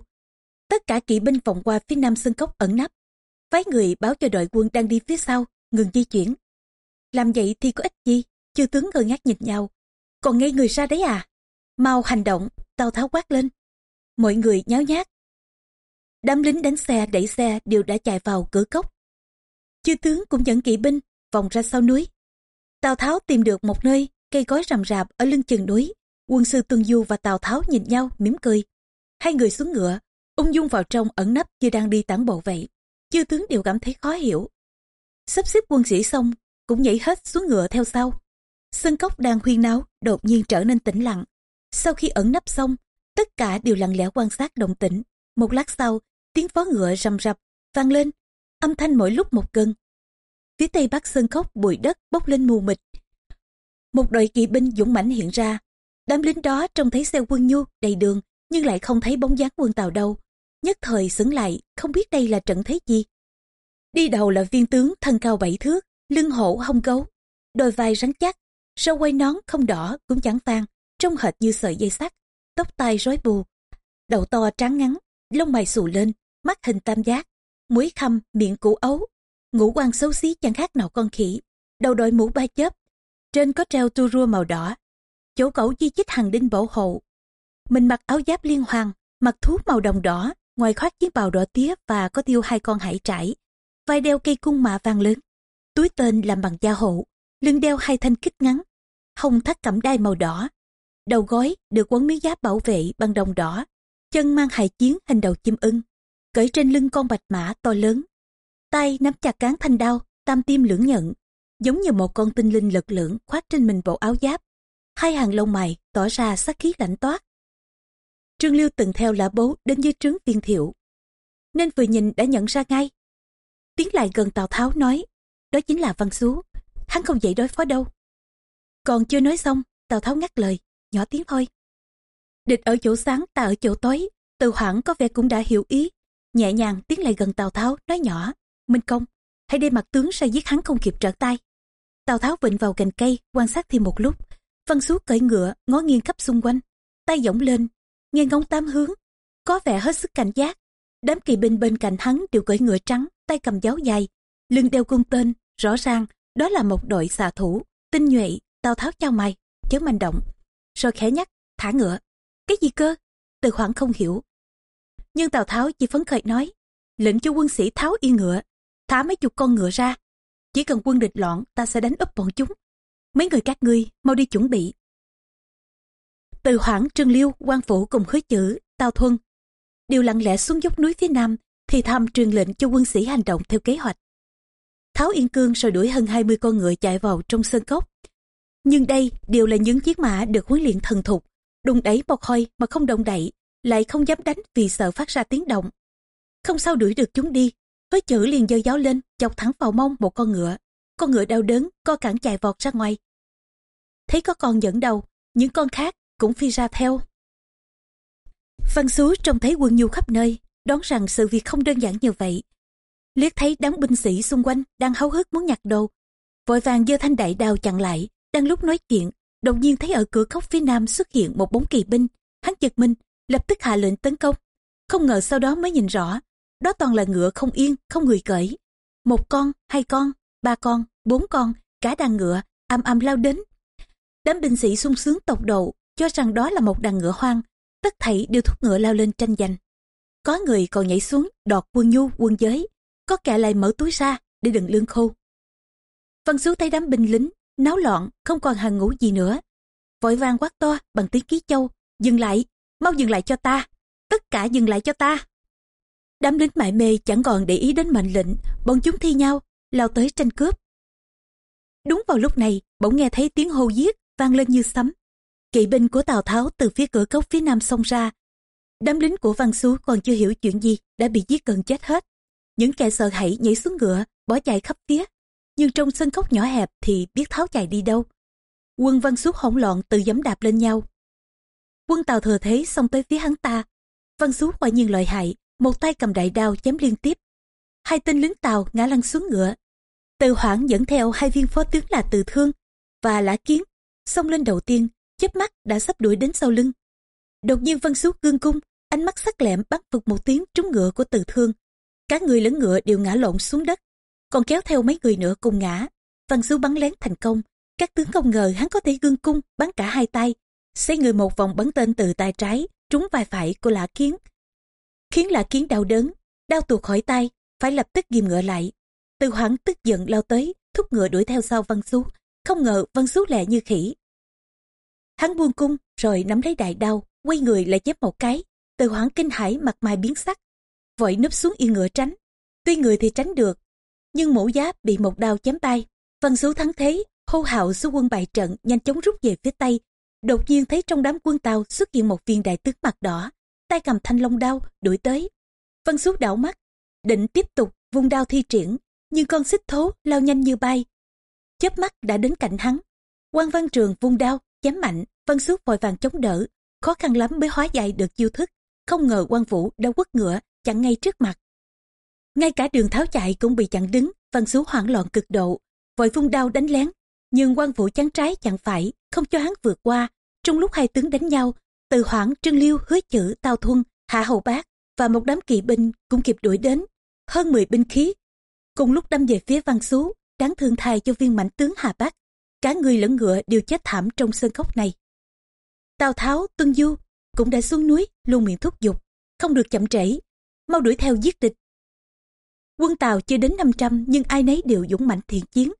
Tất cả kỵ binh vòng qua phía nam sân cốc ẩn nấp. Phái người báo cho đội quân đang đi phía sau, ngừng di chuyển. Làm vậy thì có ích gì, chư tướng ngơ ngác nhìn nhau. Còn ngay người ra đấy à? Mau hành động, Tào Tháo quát lên. Mọi người nháo nhác. Đám lính đánh xe đẩy xe đều đã chạy vào cửa cốc. Chư tướng cũng dẫn kỵ binh vòng ra sau núi Tào Tháo tìm được một nơi, cây cối rậm rạp ở lưng chừng núi. Quân sư Tuân Du và Tào Tháo nhìn nhau, mỉm cười. Hai người xuống ngựa, ung dung vào trong ẩn nấp như đang đi tản bộ vậy. Chư tướng đều cảm thấy khó hiểu. Sắp xếp quân sĩ xong, cũng nhảy hết xuống ngựa theo sau. Sân cốc đang huyên náo, đột nhiên trở nên tĩnh lặng. Sau khi ẩn nấp xong, tất cả đều lặng lẽ quan sát động tĩnh. Một lát sau, tiếng vó ngựa rầm rập, vang lên, âm thanh mỗi lúc một cân, phía tây bắc sơn cốc bụi đất bốc lên mù mịt. Một đội kỵ binh dũng mãnh hiện ra. Đám lính đó trông thấy xe quân nhu đầy đường nhưng lại không thấy bóng dáng quân tàu đâu. Nhất thời sững lại không biết đây là trận thế gì. Đi đầu là viên tướng thân cao bảy thước lưng hổ hông gấu đôi vai rắn chắc râu quay nón không đỏ cũng chẳng vàng trông hệt như sợi dây sắt, tóc tai rối bù, đầu to trắng ngắn, lông mày xù lên, mắt hình tam giác, mũi khăm, miệng củ ấu, ngũ quan xấu xí chẳng khác nào con khỉ, đầu đội mũ ba chớp, trên có treo tu rua màu đỏ, chỗ cẩu chi chích hàng đinh bảo hộ. Mình mặc áo giáp liên hoàng mặc thú màu đồng đỏ, ngoài khoác chiếc bào đỏ tía và có tiêu hai con hải trải, vai đeo cây cung mạ vàng lớn, túi tên làm bằng da hộ lưng đeo hai thanh kích ngắn hông thắt cẩm đai màu đỏ đầu gói được quấn miếng giáp bảo vệ bằng đồng đỏ chân mang hài chiến hình đầu chim ưng cởi trên lưng con bạch mã to lớn tay nắm chặt cán thanh đao, tam tim lưỡng nhận, giống như một con tinh linh lực lưỡng khoác trên mình bộ áo giáp. Hai hàng lông mày tỏ ra sắc khí lạnh toát. Trương Liêu từng theo lã bố đến dưới trướng viên thiệu, nên vừa nhìn đã nhận ra ngay. Tiến lại gần Tào Tháo nói, đó chính là Văn Xú, hắn không dậy đối phó đâu. Còn chưa nói xong, Tào Tháo ngắt lời, nhỏ tiếng thôi. Địch ở chỗ sáng ta ở chỗ tối, từ hoảng có vẻ cũng đã hiểu ý, nhẹ nhàng tiến lại gần Tào Tháo nói nhỏ, Minh Công, hãy đem mặt tướng ra giết hắn không kịp trở tay. Tào Tháo vịnh vào cành cây, quan sát thêm một lúc, Văn Xú cởi ngựa, ngó nghiêng khắp xung quanh, tay giỏng lên, nghe ngóng tám hướng, có vẻ hết sức cảnh giác. Đám kỳ binh bên cạnh hắn đều cởi ngựa trắng, tay cầm giáo dài, lưng đeo cung tên, rõ ràng đó là một đội xạ thủ, tinh nhuệ, Tào Tháo trao mày, chớ manh động. Rồi khẽ nhắc, thả ngựa. Cái gì cơ? Từ khoảng không hiểu. Nhưng Tào Tháo chỉ phấn khởi nói, lệnh cho quân sĩ tháo yên ngựa, thả mấy chục con ngựa ra. Chỉ cần quân địch loạn, ta sẽ đánh úp bọn chúng. Mấy người các ngươi, mau đi chuẩn bị. Từ hoảng Trương Liêu, quan phủ cùng khứa chữ, Tào Thuân, đều lặng lẽ xuống dốc núi phía nam, thì thầm truyền lệnh cho quân sĩ hành động theo kế hoạch. Tháo Yên Cương rồi đuổi hơn 20 con ngựa chạy vào trong sơn cốc. Nhưng đây đều là những chiếc mã được huấn luyện thần thục, đùng đẩy một hơi mà không động đậy, lại không dám đánh vì sợ phát ra tiếng động. Không sao đuổi được chúng đi, với chữ liền giơ giáo lên, chọc thẳng vào mông một con ngựa. Con ngựa đau đớn, co cẳng chạy vọt ra ngoài. Thấy có con dẫn đầu, những con khác cũng phi ra theo. Văn Xú trông thấy quân nhu khắp nơi, đoán rằng sự việc không đơn giản như vậy. Liếc thấy đám binh sĩ xung quanh đang háo hức muốn nhặt đồ. Vội vàng giơ thanh đại đao chặn lại, đang lúc nói chuyện, đột nhiên thấy ở cửa khóc phía nam xuất hiện một bóng kỳ binh. Hắn giật mình, lập tức hạ lệnh tấn công. Không ngờ sau đó mới nhìn rõ, đó toàn là ngựa không yên, không người cởi. Một con, hai con, ba con, bốn con, cả đàn ngựa, âm âm lao đến. Đám binh sĩ sung sướng tột độ, cho rằng đó là một đàn ngựa hoang, tất thảy đều thúc ngựa lao lên tranh giành. Có người còn nhảy xuống, đọt quân nhu, quân giới, có kẻ lại mở túi ra để đựng lương khô. Văn Xú thấy đám binh lính, náo loạn, không còn hàng ngũ gì nữa. Vội vàng quát to bằng tiếng ký châu, dừng lại, mau dừng lại cho ta, tất cả dừng lại cho ta. Đám lính mải mê chẳng còn để ý đến mệnh lệnh, bọn chúng thi nhau, lao tới tranh cướp. Đúng vào lúc này, bỗng nghe thấy tiếng hô giết vang lên như sấm. Kỵ binh của Tào Tháo từ phía cửa cốc phía nam xông ra. Đám lính của Văn Xú còn chưa hiểu chuyện gì, đã bị giết gần chết hết. Những kẻ sợ hãi nhảy xuống ngựa, bỏ chạy khắp phía. Nhưng trong sân cốc nhỏ hẹp thì biết tháo chạy đi đâu. Quân Văn Xú hỗn loạn tự giấm đạp lên nhau. Quân tàu thừa thế xông tới phía hắn ta. Văn Xú quả nhiên lợi hại, một tay cầm đại đao chém liên tiếp. Hai tên lính tàu ngã lăn xuống ngựa. Từ hoảng dẫn theo hai viên phó tướng là Từ Thương và Lã Kiến, xông lên đầu tiên, chớp mắt đã sắp đuổi đến sau lưng. Đột nhiên Văn Xú gương cung, ánh mắt sắc lẹm bắt vực một tiếng trúng ngựa của Từ Thương. Cả người lẫn ngựa đều ngã lộn xuống đất, còn kéo theo mấy người nữa cùng ngã. Văn Xú bắn lén thành công, các tướng không ngờ hắn có thể gương cung bắn cả hai tay, xoay người một vòng bắn tên từ tay trái trúng vai phải của Lã Kiến, khiến Lã Kiến đau đớn, đau tuột khỏi tay, phải lập tức ghim ngựa lại. Từ hoảng tức giận lao tới, thúc ngựa đuổi theo sau Văn Xú, không ngờ Văn Xú lẹ như khỉ. Hắn buông cung, rồi nắm lấy đại đao, quay người lại chép một cái, từ hoảng kinh hãi mặt mày biến sắc, vội núp xuống yên ngựa tránh. Tuy người thì tránh được, nhưng mũ giáp bị một đao chém bay. Văn Xú thắng thế, hô hào số quân bại trận nhanh chóng rút về phía tây. Đột nhiên thấy trong đám quân tàu xuất hiện một viên đại tướng mặt đỏ, tay cầm thanh long đao đuổi tới. Văn Xú đảo mắt, định tiếp tục vung đao thi triển, nhưng con xích thố lao nhanh như bay. chớp mắt đã đến cạnh hắn. quan văn trường vung đao, chém mạnh, Văn Xú vội vàng chống đỡ, khó khăn lắm mới hóa giải được chiêu thức. Không ngờ quan vũ đã quất ngựa, chặn ngay trước mặt. Ngay cả đường tháo chạy cũng bị chặn đứng, Văn Xú hoảng loạn cực độ, vội vung đao đánh lén. Nhưng quan vũ chắn trái chặn phải, không cho hắn vượt qua. Trong lúc hai tướng đánh nhau, từ hoảng trương liêu hứa chữ tào thuân hạ hầu bác và một đám kỵ binh cũng kịp đuổi đến. Hơn 10 binh khí. Cùng lúc đâm về phía văn xú đáng thương thay cho viên mãnh tướng hà bắc cả người lẫn ngựa đều chết thảm trong sân cốc này. Tào tháo tuân du cũng đã xuống núi luôn miệng thúc giục không được chậm trễ. Mau đuổi theo giết địch quân tàu chưa đến 500 nhưng ai nấy đều dũng mãnh thiện chiến.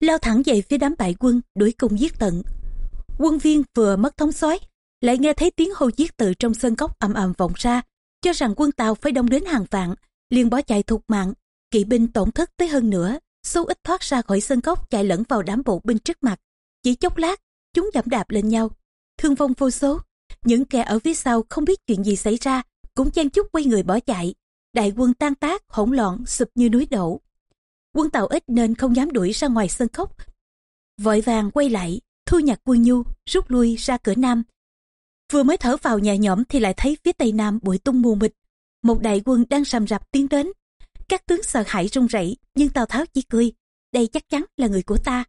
Lao thẳng về phía đám bại quân đuổi cùng giết tận. Quân viên vừa mất thống soái, lại nghe thấy tiếng hô giết từ trong sân cốc ầm ầm vọng ra, cho rằng quân tàu phải đông đến hàng vạn, liền bỏ chạy thục mạng. Kỵ binh tổn thất tới hơn nữa số ít thoát ra khỏi sân cốc chạy lẫn vào đám bộ binh trước mặt. Chỉ chốc lát, chúng dẫm đạp lên nhau. Thương vong vô số, những kẻ ở phía sau không biết chuyện gì xảy ra, cũng chen chúc quay người bỏ chạy đại quân tan tác, hỗn loạn, sụp như núi đổ quân tàu ít nên không dám đuổi ra ngoài sân cốc vội vàng quay lại, thu nhặt quân nhu, rút lui ra cửa nam Vừa mới thở vào nhà nhõm thì lại thấy phía tây nam bụi tung mù mịt. Một đại quân đang sầm rập tiến đến. Các tướng sợ hãi run rẩy, nhưng Tào Tháo chỉ cười. Đây chắc chắn là người của ta.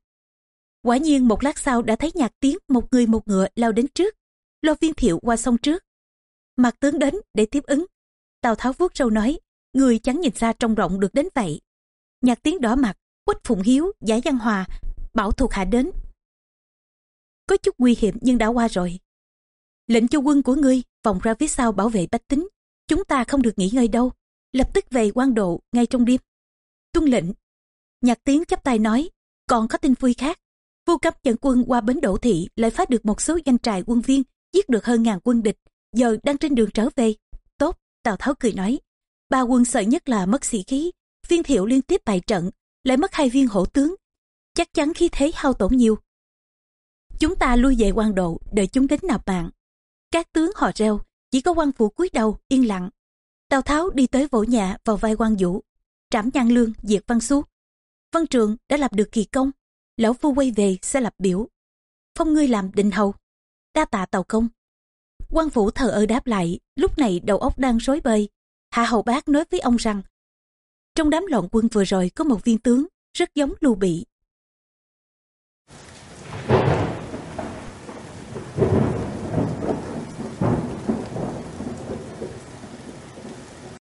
Quả nhiên một lát sau đã thấy nhạc tiếng một người một ngựa lao đến trước. Lo viên thiệu qua sông trước. Mặt tướng đến để tiếp ứng. Tào Tháo vuốt râu nói, người chẳng nhìn xa trong rộng được đến vậy. Nhạc tiếng đỏ mặt, quách phụng hiếu, giải văn hòa, bảo thuộc hạ đến. Có chút nguy hiểm nhưng đã qua rồi. Lệnh cho quân của ngươi vòng ra phía sau bảo vệ bách tính. Chúng ta không được nghỉ ngơi đâu. Lập tức về quan độ ngay trong đêm. Tuân lệnh. Nhạc tiếng chắp tay nói, còn có tin vui khác. Vua cấp dẫn quân qua bến đổ thị lại phát được một số danh trại quân viên, giết được hơn ngàn quân địch, giờ đang trên đường trở về. Tào Tháo cười nói. Ba quân sợ nhất là mất sĩ khí, viên thiệu liên tiếp bại trận, lại mất hai viên hổ tướng. Chắc chắn khí thế hao tổn nhiều. Chúng ta lui về quan độ, đợi chúng đến nạp mạng. Các tướng họ reo, chỉ có quan phủ cúi đầu, yên lặng. Tào Tháo đi tới vỗ nhà vào vai quan vũ, trảm nhan lương, diệt văn xú. Văn trường đã lập được kỳ công, lão phu quay về sẽ lập biểu. Phong ngươi làm định hầu, đa tạ tàu công quan phủ thờ ơ đáp lại, lúc này đầu óc đang rối bời. Hạ hầu bác nói với ông rằng, trong đám loạn quân vừa rồi có một viên tướng, rất giống lưu bị,